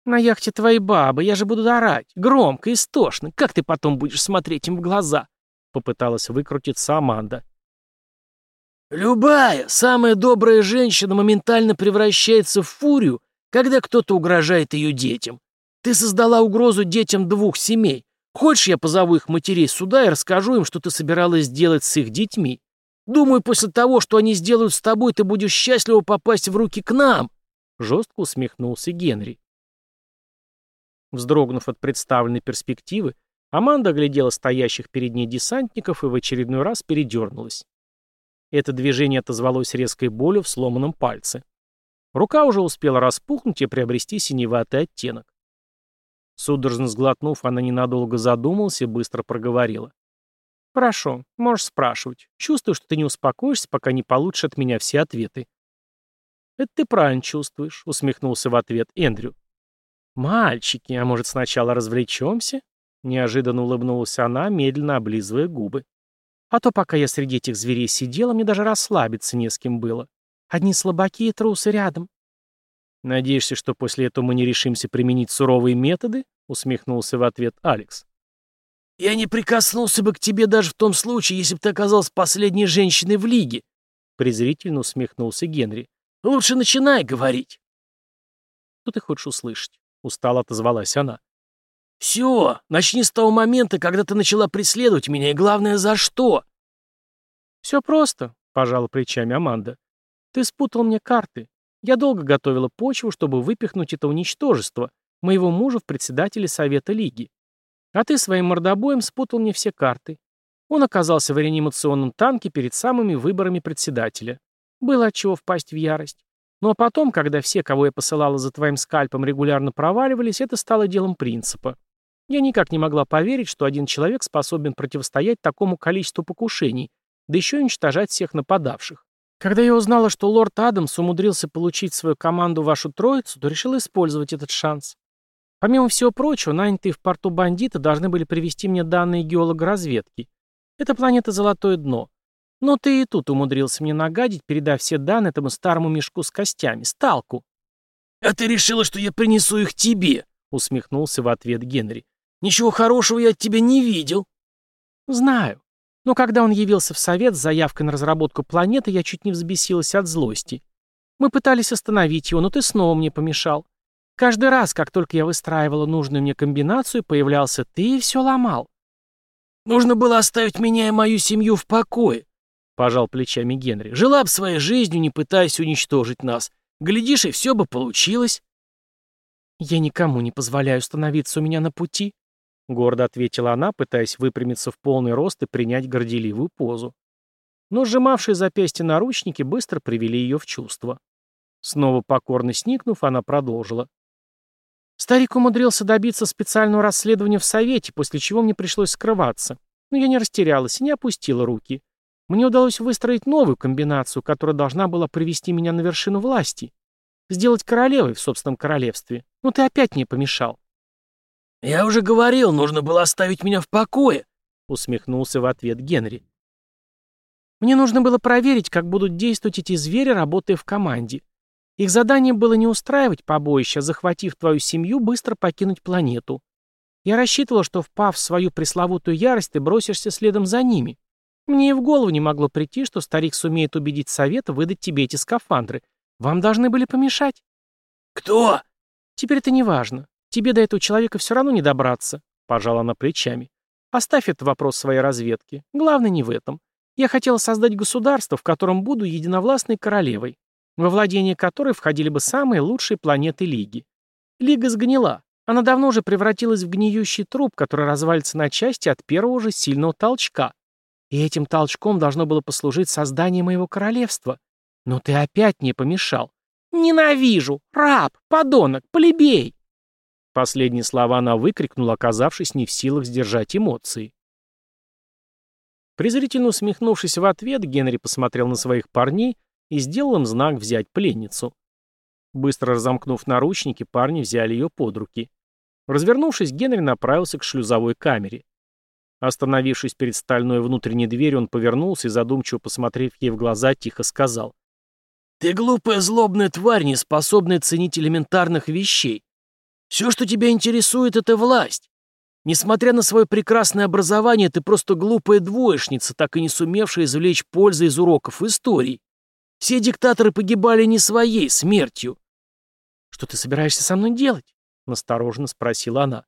На яхте твоей бабы, я же буду орать, громко, истошно. Как ты потом будешь смотреть им в глаза? Попыталась выкрутиться Аманда. Любая, самая добрая женщина моментально превращается в фурию, когда кто-то угрожает ее детям. Ты создала угрозу детям двух семей. Хочешь, я позову их матерей сюда и расскажу им, что ты собиралась сделать с их детьми? Думаю, после того, что они сделают с тобой, ты будешь счастливо попасть в руки к нам!» Жестко усмехнулся Генри. Вздрогнув от представленной перспективы, Аманда оглядела стоящих перед ней десантников и в очередной раз передернулась. Это движение отозвалось резкой болью в сломанном пальце. Рука уже успела распухнуть и приобрести синеватый оттенок. Судорожно сглотнув, она ненадолго задумалась и быстро проговорила. «Хорошо, можешь спрашивать. Чувствую, что ты не успокоишься, пока не получишь от меня все ответы». «Это ты правильно чувствуешь», — усмехнулся в ответ Эндрю. «Мальчики, а может, сначала развлечемся?» Неожиданно улыбнулась она, медленно облизывая губы. «А то, пока я среди этих зверей сидела, мне даже расслабиться не с кем было. Одни слабаки и трусы рядом. «Надеешься, что после этого мы не решимся применить суровые методы?» — усмехнулся в ответ Алекс. «Я не прикоснулся бы к тебе даже в том случае, если бы ты оказалась последней женщиной в лиге», — презрительно усмехнулся Генри. «Лучше начинай говорить». «Что ты хочешь услышать?» — устало отозвалась она. «Все, начни с того момента, когда ты начала преследовать меня, и главное, за что?» «Все просто», — пожала плечами Аманда. «Ты спутал мне карты. Я долго готовила почву, чтобы выпихнуть это уничтожество, моего мужа в председателе Совета Лиги. А ты своим мордобоем спутал мне все карты. Он оказался в реанимационном танке перед самыми выборами председателя. Было от чего впасть в ярость. Ну а потом, когда все, кого я посылала за твоим скальпом, регулярно проваливались, это стало делом принципа. Я никак не могла поверить, что один человек способен противостоять такому количеству покушений, да еще и уничтожать всех нападавших. Когда я узнала, что лорд Адамс умудрился получить свою команду вашу троицу, то решила использовать этот шанс. Помимо всего прочего, нанятые в порту бандиты должны были привести мне данные геолога-разведки. Это планета Золотое Дно. Но ты и тут умудрился мне нагадить, передав все данные этому старому мешку с костями, сталку. «А ты решила, что я принесу их тебе?» — усмехнулся в ответ Генри. «Ничего хорошего я от тебя не видел». «Знаю. Но когда он явился в совет с заявкой на разработку планеты, я чуть не взбесилась от злости. Мы пытались остановить его, но ты снова мне помешал. Каждый раз, как только я выстраивала нужную мне комбинацию, появлялся ты и все ломал. «Нужно было оставить меня и мою семью в покое», — пожал плечами Генри. «Жила бы своей жизнью, не пытаясь уничтожить нас. Глядишь, и все бы получилось». «Я никому не позволяю становиться у меня на пути», Гордо ответила она, пытаясь выпрямиться в полный рост и принять горделивую позу. Но сжимавшие запястье наручники быстро привели ее в чувство. Снова покорно сникнув, она продолжила. Старик умудрился добиться специального расследования в Совете, после чего мне пришлось скрываться. Но я не растерялась и не опустила руки. Мне удалось выстроить новую комбинацию, которая должна была привести меня на вершину власти. Сделать королевой в собственном королевстве. Но ты опять мне помешал. «Я уже говорил, нужно было оставить меня в покое», — усмехнулся в ответ Генри. «Мне нужно было проверить, как будут действовать эти звери, работая в команде. Их задание было не устраивать побоище, а захватив твою семью, быстро покинуть планету. Я рассчитывал, что, впав в свою пресловутую ярость, ты бросишься следом за ними. Мне и в голову не могло прийти, что старик сумеет убедить совет выдать тебе эти скафандры. Вам должны были помешать». «Кто?» «Теперь это не важно. Тебе до этого человека все равно не добраться», — пожала она плечами. «Оставь этот вопрос своей разведке. Главное не в этом. Я хотела создать государство, в котором буду единовластной королевой, во владение которой входили бы самые лучшие планеты Лиги. Лига сгнила. Она давно уже превратилась в гниющий труп, который развалится на части от первого же сильного толчка. И этим толчком должно было послужить создание моего королевства. Но ты опять не помешал. Ненавижу! Раб! Подонок! Плебей! Последние слова она выкрикнула, оказавшись не в силах сдержать эмоции. Презрительно усмехнувшись в ответ, Генри посмотрел на своих парней и сделал им знак взять пленницу. Быстро разомкнув наручники, парни взяли ее под руки. Развернувшись, Генри направился к шлюзовой камере. Остановившись перед стальной внутренней дверью, он повернулся и, задумчиво посмотрев ей в глаза, тихо сказал. «Ты глупая злобная тварь, не способная ценить элементарных вещей. Все, что тебя интересует, это власть. Несмотря на свое прекрасное образование, ты просто глупая двоечница, так и не сумевшая извлечь пользы из уроков истории. Все диктаторы погибали не своей смертью. «Что ты собираешься со мной делать?» — настороженно спросила она.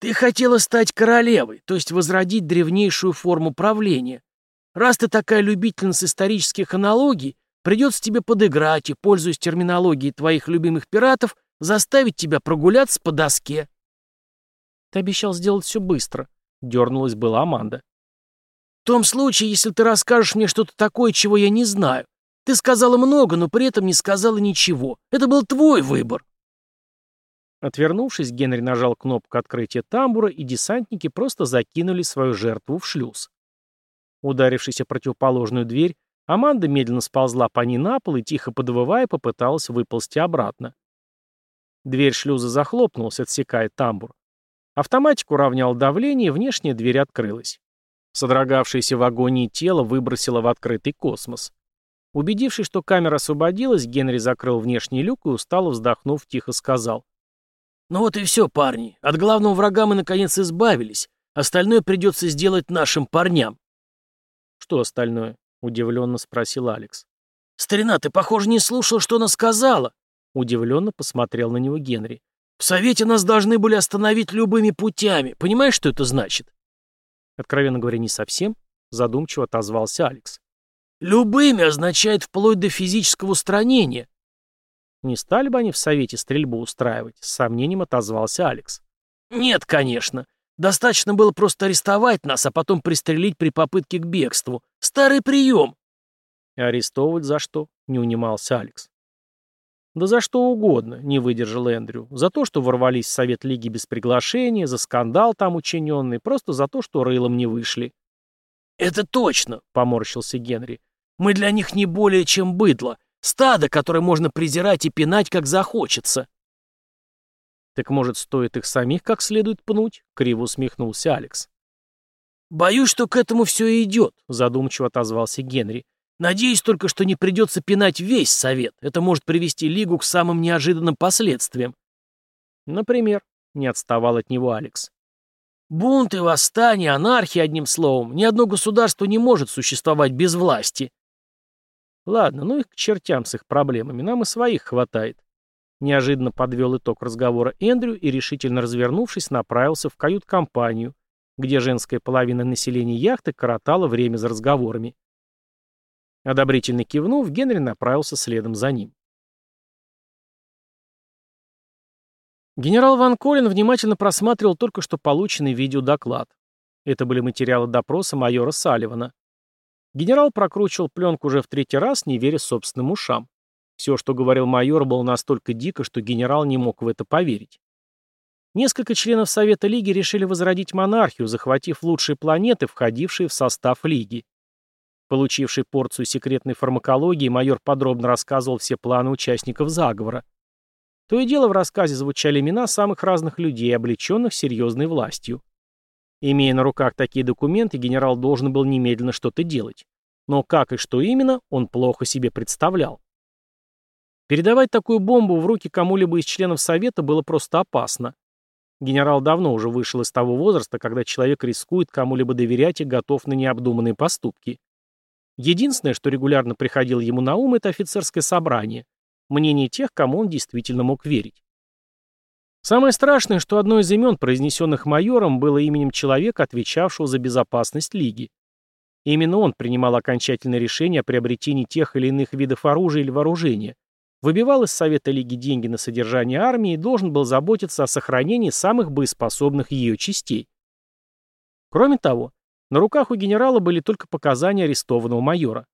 «Ты хотела стать королевой, то есть возродить древнейшую форму правления. Раз ты такая любительница исторических аналогий, придется тебе подыграть и, пользуясь терминологией твоих любимых пиратов, заставить тебя прогуляться по доске». «Ты обещал сделать все быстро», — дернулась была Аманда. «В том случае, если ты расскажешь мне что-то такое, чего я не знаю. Ты сказала много, но при этом не сказала ничего. Это был твой выбор». Отвернувшись, Генри нажал кнопку открытия тамбура, и десантники просто закинули свою жертву в шлюз. Ударившись о противоположную дверь, Аманда медленно сползла по ней на пол и, тихо подвывая, попыталась выползти обратно. Дверь шлюза захлопнулась, отсекая тамбур. Автоматик уравнял давление, внешняя дверь открылась. Содрогавшееся в агонии тело выбросило в открытый космос. Убедившись, что камера освободилась, Генри закрыл внешний люк и, устало вздохнув, тихо сказал. «Ну вот и все, парни. От главного врага мы наконец избавились. Остальное придется сделать нашим парням». «Что остальное?» — удивленно спросил Алекс. «Старина, ты, похоже, не слушал, что она сказала». Удивленно посмотрел на него Генри. «В Совете нас должны были остановить любыми путями. Понимаешь, что это значит?» Откровенно говоря, не совсем, задумчиво отозвался Алекс. «Любыми» означает вплоть до физического устранения. Не стали бы они в Совете стрельбу устраивать? С сомнением отозвался Алекс. Нет, конечно. Достаточно было просто арестовать нас, а потом пристрелить при попытке к бегству. Старый прием. Арестовывать за что? Не унимался Алекс. Да за что угодно, не выдержал Эндрю. За то, что ворвались в Совет Лиги без приглашения, за скандал там учиненный, просто за то, что рылом не вышли. «Это точно», — поморщился Генри. «Мы для них не более чем быдло. Стадо, которое можно презирать и пинать, как захочется. Так может, стоит их самих как следует пнуть? Криво усмехнулся Алекс. Боюсь, что к этому все и идет, задумчиво отозвался Генри. Надеюсь только, что не придется пинать весь совет. Это может привести Лигу к самым неожиданным последствиям. Например, не отставал от него Алекс. Бунты, восстания, анархия, одним словом. Ни одно государство не может существовать без власти. Ладно, ну их к чертям с их проблемами, нам и своих хватает. Неожиданно подвел итог разговора Эндрю и, решительно развернувшись, направился в кают-компанию, где женская половина населения яхты коротала время за разговорами. Одобрительно кивнув, Генри направился следом за ним. Генерал Ван Колин внимательно просматривал только что полученный видеодоклад. Это были материалы допроса майора Салливана. Генерал прокручивал пленку уже в третий раз, не веря собственным ушам. Все, что говорил майор, было настолько дико, что генерал не мог в это поверить. Несколько членов Совета Лиги решили возродить монархию, захватив лучшие планеты, входившие в состав Лиги. Получивший порцию секретной фармакологии, майор подробно рассказывал все планы участников заговора. То и дело в рассказе звучали имена самых разных людей, облеченных серьезной властью. Имея на руках такие документы, генерал должен был немедленно что-то делать. Но как и что именно, он плохо себе представлял. Передавать такую бомбу в руки кому-либо из членов Совета было просто опасно. Генерал давно уже вышел из того возраста, когда человек рискует кому-либо доверять и готов на необдуманные поступки. Единственное, что регулярно приходило ему на ум, это офицерское собрание, мнение тех, кому он действительно мог верить. Самое страшное, что одно из имен, произнесенных майором, было именем человека, отвечавшего за безопасность Лиги. Именно он принимал окончательное решение о приобретении тех или иных видов оружия или вооружения, выбивал из Совета Лиги деньги на содержание армии и должен был заботиться о сохранении самых боеспособных ее частей. Кроме того, на руках у генерала были только показания арестованного майора.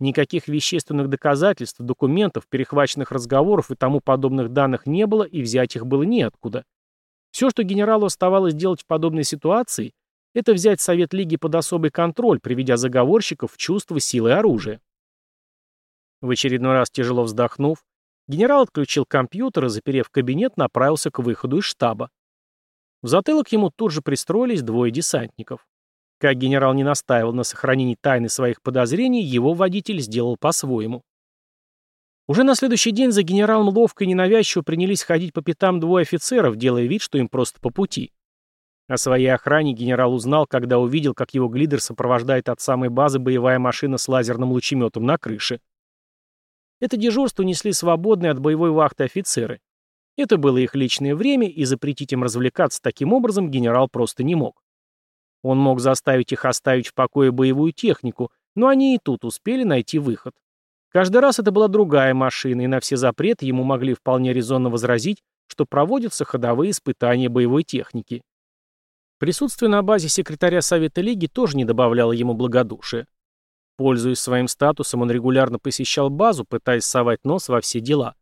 Никаких вещественных доказательств, документов, перехваченных разговоров и тому подобных данных не было, и взять их было неоткуда. Все, что генералу оставалось делать в подобной ситуации, это взять Совет Лиги под особый контроль, приведя заговорщиков в чувство силы оружия. В очередной раз тяжело вздохнув, генерал отключил компьютер и, заперев кабинет, направился к выходу из штаба. В затылок ему тут же пристроились двое десантников. Как генерал не настаивал на сохранении тайны своих подозрений, его водитель сделал по-своему. Уже на следующий день за генералом ловко и ненавязчиво принялись ходить по пятам двое офицеров, делая вид, что им просто по пути. О своей охране генерал узнал, когда увидел, как его глидер сопровождает от самой базы боевая машина с лазерным лучеметом на крыше. Это дежурство несли свободные от боевой вахты офицеры. Это было их личное время, и запретить им развлекаться таким образом генерал просто не мог. Он мог заставить их оставить в покое боевую технику, но они и тут успели найти выход. Каждый раз это была другая машина, и на все запреты ему могли вполне резонно возразить, что проводятся ходовые испытания боевой техники. Присутствие на базе секретаря Совета Лиги тоже не добавляло ему благодушия. Пользуясь своим статусом, он регулярно посещал базу, пытаясь совать нос во все дела.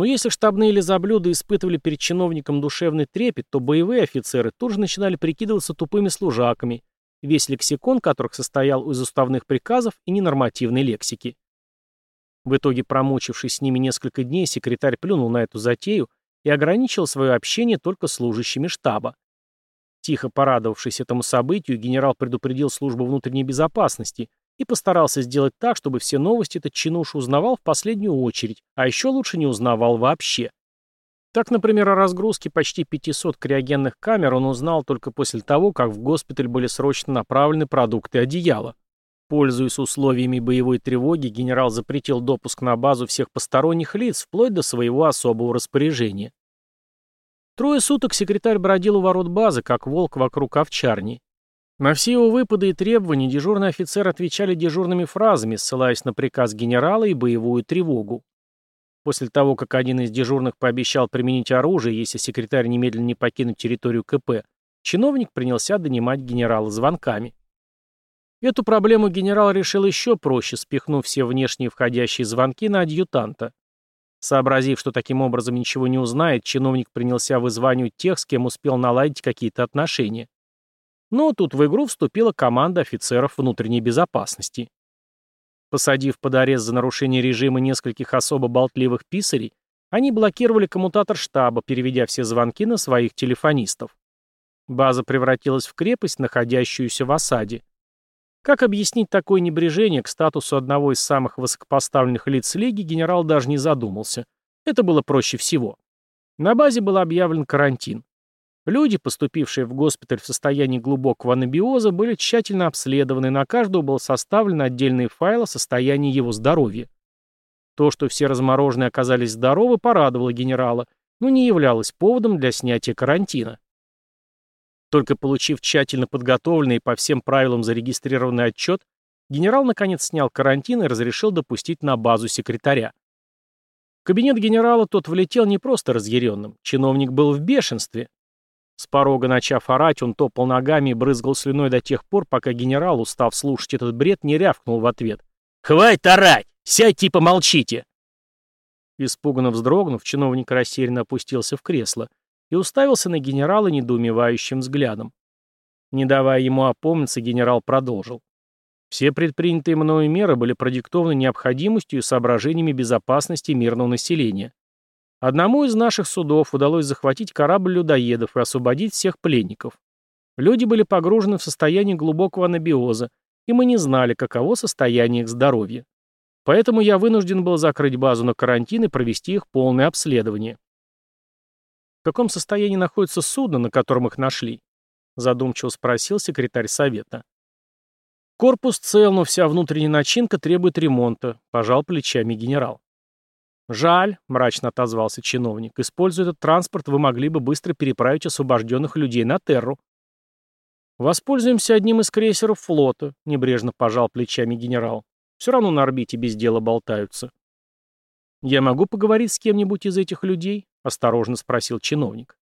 Но если штабные лизоблюды испытывали перед чиновником душевный трепет, то боевые офицеры тут же начинали прикидываться тупыми служаками, весь лексикон которых состоял из уставных приказов и ненормативной лексики. В итоге, промучившись с ними несколько дней, секретарь плюнул на эту затею и ограничил свое общение только служащими штаба. Тихо порадовавшись этому событию, генерал предупредил службу внутренней безопасности и постарался сделать так, чтобы все новости этот чинуш узнавал в последнюю очередь, а еще лучше не узнавал вообще. Так, например, о разгрузке почти 500 криогенных камер он узнал только после того, как в госпиталь были срочно направлены продукты одеяла. Пользуясь условиями боевой тревоги, генерал запретил допуск на базу всех посторонних лиц, вплоть до своего особого распоряжения. Трое суток секретарь бродил у ворот базы, как волк вокруг овчарни. На все его выпады и требования дежурный офицер отвечали дежурными фразами, ссылаясь на приказ генерала и боевую тревогу. После того, как один из дежурных пообещал применить оружие, если секретарь немедленно не покинет территорию КП, чиновник принялся донимать генерала звонками. Эту проблему генерал решил еще проще, спихнув все внешние входящие звонки на адъютанта. Сообразив, что таким образом ничего не узнает, чиновник принялся вызванивать тех, с кем успел наладить какие-то отношения. Но тут в игру вступила команда офицеров внутренней безопасности. Посадив под арест за нарушение режима нескольких особо болтливых писарей, они блокировали коммутатор штаба, переведя все звонки на своих телефонистов. База превратилась в крепость, находящуюся в осаде. Как объяснить такое небрежение к статусу одного из самых высокопоставленных лиц Лиги, генерал даже не задумался. Это было проще всего. На базе был объявлен карантин. Люди, поступившие в госпиталь в состоянии глубокого анабиоза, были тщательно обследованы, на каждого был составлен отдельный файл о состоянии его здоровья. То, что все размороженные оказались здоровы, порадовало генерала, но не являлось поводом для снятия карантина. Только получив тщательно подготовленный и по всем правилам зарегистрированный отчет, генерал наконец снял карантин и разрешил допустить на базу секретаря. В кабинет генерала тот влетел не просто разъяренным, чиновник был в бешенстве. С порога начав орать, он топал ногами и брызгал слюной до тех пор, пока генерал, устав слушать этот бред, не рявкнул в ответ. «Хватит орать! Сядьте и помолчите!» Испуганно вздрогнув, чиновник рассеянно опустился в кресло и уставился на генерала недоумевающим взглядом. Не давая ему опомниться, генерал продолжил. Все предпринятые мною меры были продиктованы необходимостью и соображениями безопасности мирного населения. Одному из наших судов удалось захватить корабль людоедов и освободить всех пленников. Люди были погружены в состояние глубокого анабиоза, и мы не знали, каково состояние их здоровья. Поэтому я вынужден был закрыть базу на карантин и провести их полное обследование. В каком состоянии находится судно, на котором их нашли? Задумчиво спросил секретарь совета. Корпус цел, но вся внутренняя начинка требует ремонта, пожал плечами генерал. «Жаль», — мрачно отозвался чиновник, — «используя этот транспорт, вы могли бы быстро переправить освобожденных людей на Терру». «Воспользуемся одним из крейсеров флота», — небрежно пожал плечами генерал. «Все равно на орбите без дела болтаются». «Я могу поговорить с кем-нибудь из этих людей?» — осторожно спросил чиновник.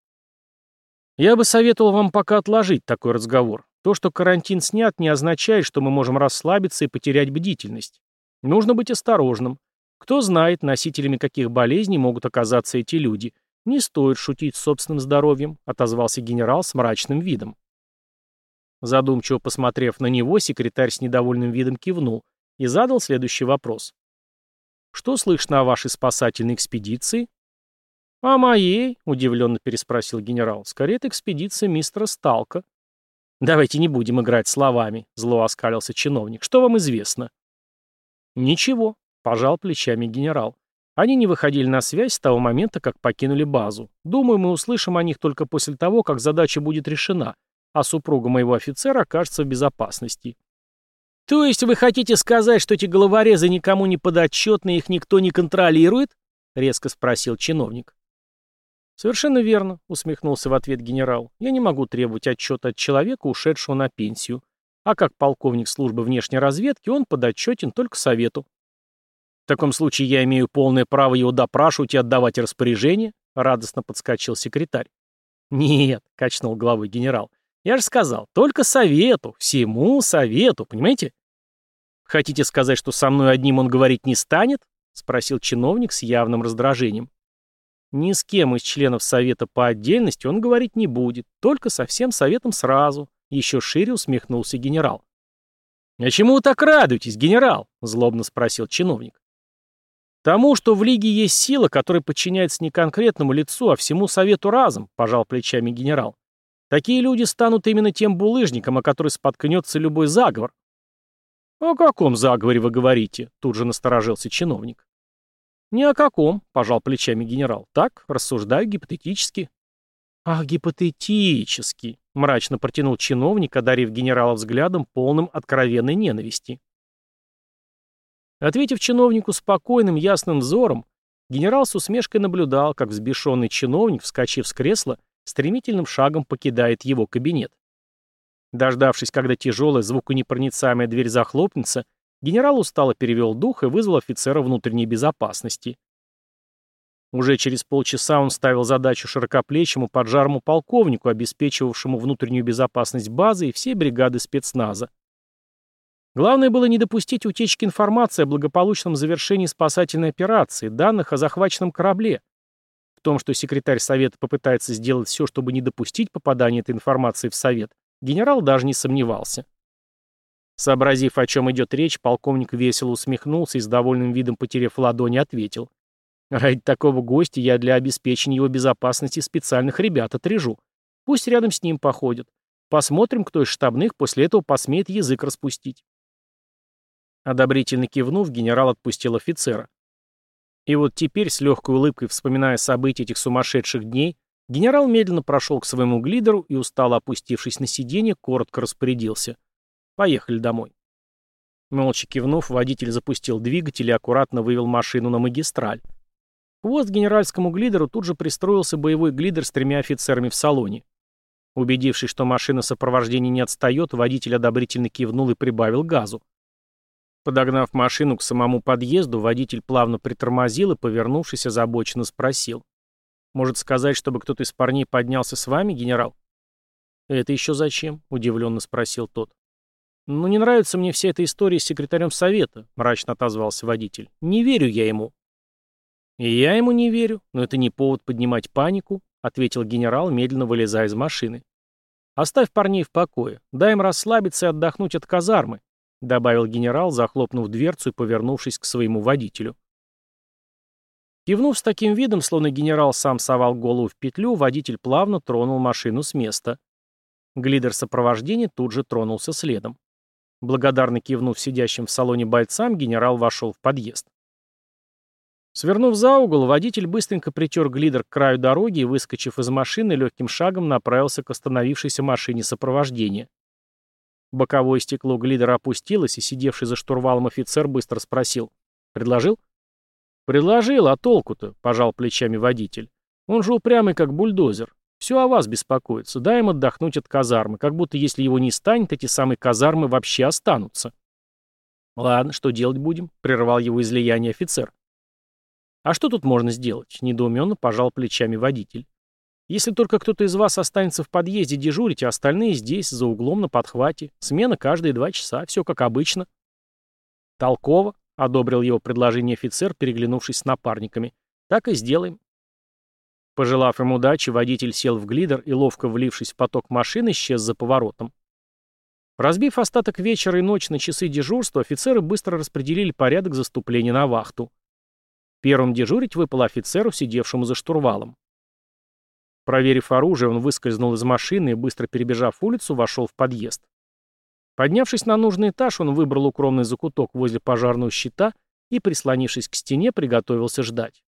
«Я бы советовал вам пока отложить такой разговор. То, что карантин снят, не означает, что мы можем расслабиться и потерять бдительность. Нужно быть осторожным. Кто знает, носителями каких болезней могут оказаться эти люди. Не стоит шутить с собственным здоровьем», — отозвался генерал с мрачным видом. Задумчиво посмотрев на него, секретарь с недовольным видом кивнул и задал следующий вопрос. «Что слышно о вашей спасательной экспедиции?» «А моей?» — удивленно переспросил генерал. «Скорее, это экспедиция мистера Сталка». «Давайте не будем играть словами», — зло оскалился чиновник. «Что вам известно?» «Ничего», — пожал плечами генерал. «Они не выходили на связь с того момента, как покинули базу. Думаю, мы услышим о них только после того, как задача будет решена, а супруга моего офицера окажется в безопасности». То есть вы хотите сказать, что эти головорезы никому не подотчетны, их никто не контролирует? Резко спросил чиновник. «Совершенно верно», — усмехнулся в ответ генерал. «Я не могу требовать отчета от человека, ушедшего на пенсию. А как полковник службы внешней разведки, он подотчетен только совету». «В таком случае я имею полное право его допрашивать и отдавать распоряжение?» — радостно подскочил секретарь. «Нет», — качнул головой генерал. «Я же сказал, только совету, всему совету, понимаете?» «Хотите сказать, что со мной одним он говорить не станет?» — спросил чиновник с явным раздражением. Ни с кем из членов совета по отдельности он говорить не будет, только со всем советом сразу, еще шире усмехнулся генерал. «А чему вы так радуетесь, генерал?» — злобно спросил чиновник. «Тому, что в Лиге есть сила, которая подчиняется не конкретному лицу, а всему совету разом», — пожал плечами генерал. «Такие люди станут именно тем булыжником, о который споткнется любой заговор». «О каком заговоре вы говорите?» — тут же насторожился чиновник. «Ни о каком», — пожал плечами генерал. «Так, рассуждаю гипотетически». «Ах, гипотетически», — мрачно протянул чиновник, одарив генерала взглядом, полным откровенной ненависти. Ответив чиновнику спокойным, ясным взором, генерал с усмешкой наблюдал, как взбешенный чиновник, вскочив с кресла, стремительным шагом покидает его кабинет. Дождавшись, когда тяжелая, звуконепроницаемая дверь захлопнется, Генерал устало перевел дух и вызвал офицера внутренней безопасности. Уже через полчаса он ставил задачу широкоплечему поджарому полковнику, обеспечивавшему внутреннюю безопасность базы и всей бригады спецназа. Главное было не допустить утечки информации о благополучном завершении спасательной операции, данных о захваченном корабле. В том, что секретарь Совета попытается сделать все, чтобы не допустить попадания этой информации в Совет, генерал даже не сомневался. Сообразив, о чем идет речь, полковник весело усмехнулся и с довольным видом потеряв ладони ответил. «Ради такого гостя я для обеспечения его безопасности специальных ребят отрежу. Пусть рядом с ним походят. Посмотрим, кто из штабных после этого посмеет язык распустить». Одобрительно кивнув, генерал отпустил офицера. И вот теперь, с легкой улыбкой вспоминая события этих сумасшедших дней, генерал медленно прошел к своему глидеру и, устало опустившись на сиденье, коротко распорядился — Поехали домой. Молча кивнув, водитель запустил двигатель и аккуратно вывел машину на магистраль. Хвост генеральскому глидеру тут же пристроился боевой глидер с тремя офицерами в салоне. Убедившись, что машина сопровождения не отстает, водитель одобрительно кивнул и прибавил газу. Подогнав машину к самому подъезду, водитель плавно притормозил и, повернувшись, озабоченно спросил. «Может сказать, чтобы кто-то из парней поднялся с вами, генерал?» «Это еще зачем?» — удивленно спросил тот. «Ну, не нравится мне вся эта история с секретарем совета», — мрачно отозвался водитель. «Не верю я ему». «И я ему не верю, но это не повод поднимать панику», — ответил генерал, медленно вылезая из машины. «Оставь парней в покое, дай им расслабиться и отдохнуть от казармы», — добавил генерал, захлопнув дверцу и повернувшись к своему водителю. Кивнув с таким видом, словно генерал сам совал голову в петлю, водитель плавно тронул машину с места. Глидер сопровождения тут же тронулся следом. Благодарно кивнув сидящим в салоне бойцам, генерал вошел в подъезд. Свернув за угол, водитель быстренько притер глидер к краю дороги и, выскочив из машины, легким шагом направился к остановившейся машине сопровождения. Боковое стекло глидера опустилось, и сидевший за штурвалом офицер быстро спросил. «Предложил?» «Предложил, а толку-то?» — пожал плечами водитель. «Он же упрямый, как бульдозер. Все о вас беспокоится. Дай им отдохнуть от казармы, как будто если его не станет, эти самые казармы вообще останутся. Ладно, что делать будем? Прервал его излияние офицер. А что тут можно сделать? Недоуменно пожал плечами водитель. Если только кто-то из вас останется в подъезде дежурить, а остальные здесь, за углом на подхвате. Смена каждые два часа, все как обычно. Толково, одобрил его предложение офицер, переглянувшись с напарниками. Так и сделаем. Пожелав им удачи, водитель сел в глидер и, ловко влившись в поток машин, исчез за поворотом. Разбив остаток вечера и ночи на часы дежурства, офицеры быстро распределили порядок заступления на вахту. Первым дежурить выпало офицеру, сидевшему за штурвалом. Проверив оружие, он выскользнул из машины и, быстро перебежав улицу, вошел в подъезд. Поднявшись на нужный этаж, он выбрал укромный закуток возле пожарного щита и, прислонившись к стене, приготовился ждать.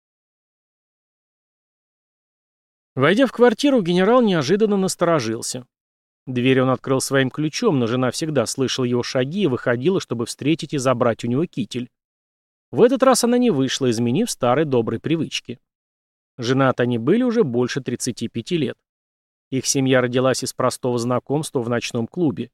Войдя в квартиру, генерал неожиданно насторожился. Дверь он открыл своим ключом, но жена всегда слышала его шаги и выходила, чтобы встретить и забрать у него китель. В этот раз она не вышла, изменив старые добрые привычки. Женаты они были уже больше 35 лет. Их семья родилась из простого знакомства в ночном клубе.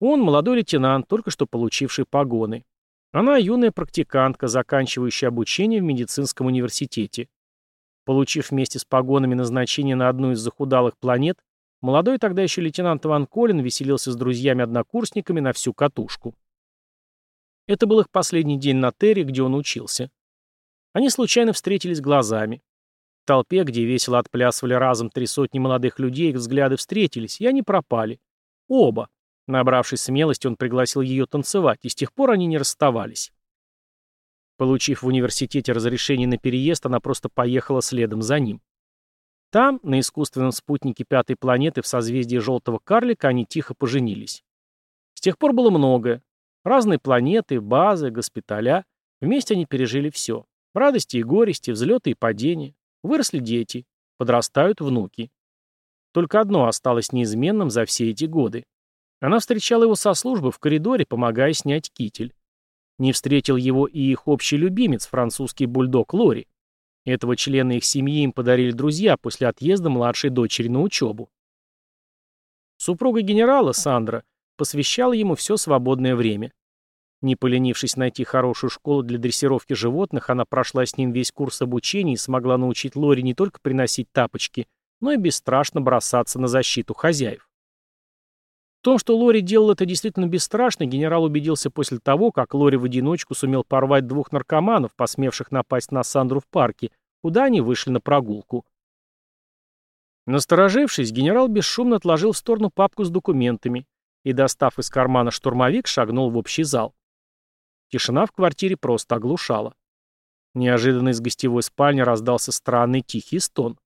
Он молодой лейтенант, только что получивший погоны. Она юная практикантка, заканчивающая обучение в медицинском университете. Получив вместе с погонами назначение на одну из захудалых планет, молодой тогда еще лейтенант Иван Колин веселился с друзьями-однокурсниками на всю катушку. Это был их последний день на Терре, где он учился. Они случайно встретились глазами. Толпе, где весело отплясывали разом три сотни молодых людей, их взгляды встретились, и они пропали. Оба. Набравшись смелости, он пригласил ее танцевать, и с тех пор они не расставались. Получив в университете разрешение на переезд, она просто поехала следом за ним. Там, на искусственном спутнике пятой планеты в созвездии Желтого Карлика, они тихо поженились. С тех пор было многое. Разные планеты, базы, госпиталя. Вместе они пережили все. Радости и горести, взлеты и падения. Выросли дети. Подрастают внуки. Только одно осталось неизменным за все эти годы. Она встречала его со службы в коридоре, помогая снять китель. Не встретил его и их общий любимец, французский бульдог Лори. Этого члена их семьи им подарили друзья после отъезда младшей дочери на учебу. Супруга генерала, Сандра, посвящала ему все свободное время. Не поленившись найти хорошую школу для дрессировки животных, она прошла с ним весь курс обучения и смогла научить Лори не только приносить тапочки, но и бесстрашно бросаться на защиту хозяев. В том, что Лори делал это действительно бесстрашно, генерал убедился после того, как Лори в одиночку сумел порвать двух наркоманов, посмевших напасть на Сандру в парке, куда они вышли на прогулку. Насторожившись, генерал бесшумно отложил в сторону папку с документами и, достав из кармана штурмовик, шагнул в общий зал. Тишина в квартире просто оглушала. Неожиданно из гостевой спальни раздался странный тихий стон.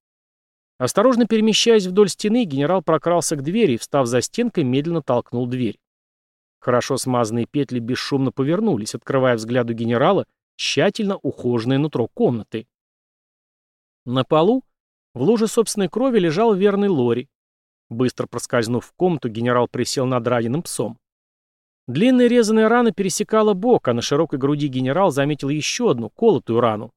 Осторожно перемещаясь вдоль стены, генерал прокрался к двери и, встав за стенкой, медленно толкнул дверь. Хорошо смазанные петли бесшумно повернулись, открывая взгляду генерала тщательно ухоженное нутро комнаты. На полу, в луже собственной крови, лежал верный Лори. Быстро проскользнув в комнату, генерал присел над раненым псом. Длинная резаная рана пересекала бок, а на широкой груди генерал заметил еще одну, колотую рану.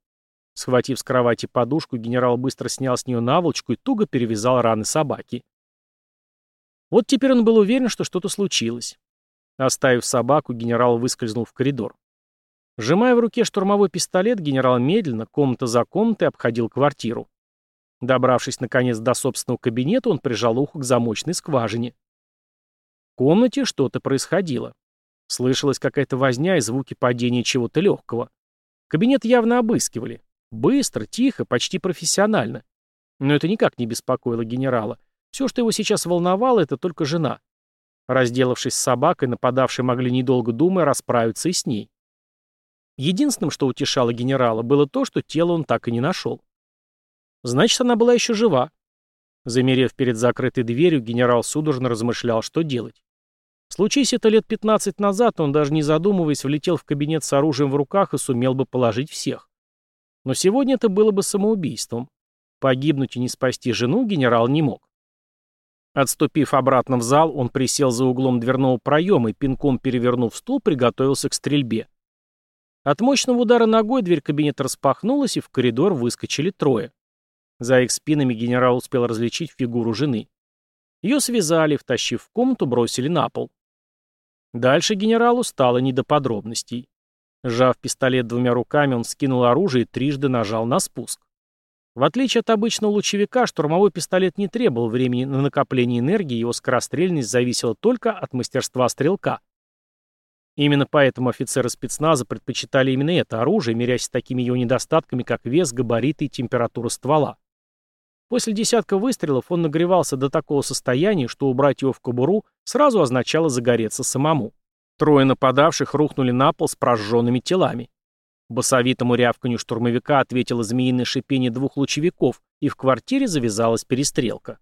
Схватив с кровати подушку, генерал быстро снял с нее наволочку и туго перевязал раны собаки. Вот теперь он был уверен, что что-то случилось. Оставив собаку, генерал выскользнул в коридор. Сжимая в руке штурмовой пистолет, генерал медленно, комната за комнатой, обходил квартиру. Добравшись, наконец, до собственного кабинета, он прижал ухо к замочной скважине. Комнате что-то происходило. Слышалась какая-то возня и звуки падения чего-то легкого. Кабинет явно обыскивали. Быстро, тихо, почти профессионально. Но это никак не беспокоило генерала. Все, что его сейчас волновало, это только жена. Разделавшись с собакой, нападавшие могли, недолго думая, расправиться и с ней. Единственным, что утешало генерала, было то, что тело он так и не нашел. Значит, она была еще жива. Замерев перед закрытой дверью, генерал судорожно размышлял, что делать. Случись это лет 15 назад, он даже не задумываясь влетел в кабинет с оружием в руках и сумел бы положить всех. Но сегодня это было бы самоубийством. Погибнуть и не спасти жену генерал не мог. Отступив обратно в зал, он присел за углом дверного проема и, пинком перевернув стул, приготовился к стрельбе. От мощного удара ногой дверь кабинета распахнулась, и в коридор выскочили трое. За их спинами генерал успел различить фигуру жены. Ее связали, втащив в комнату, бросили на пол. Дальше генералу стало не до подробностей. Сжав пистолет двумя руками, он скинул оружие и трижды нажал на спуск. В отличие от обычного лучевика, штурмовой пистолет не требовал времени на накопление энергии, его скорострельность зависела только от мастерства стрелка. Именно поэтому офицеры спецназа предпочитали именно это оружие, мерясь с такими его недостатками, как вес, габариты и температура ствола. После десятка выстрелов он нагревался до такого состояния, что убрать его в кобуру сразу означало загореться самому. Трое нападавших рухнули на пол с прожженными телами. Басовитому рявканью штурмовика ответило змеиное шипение двух лучевиков, и в квартире завязалась перестрелка.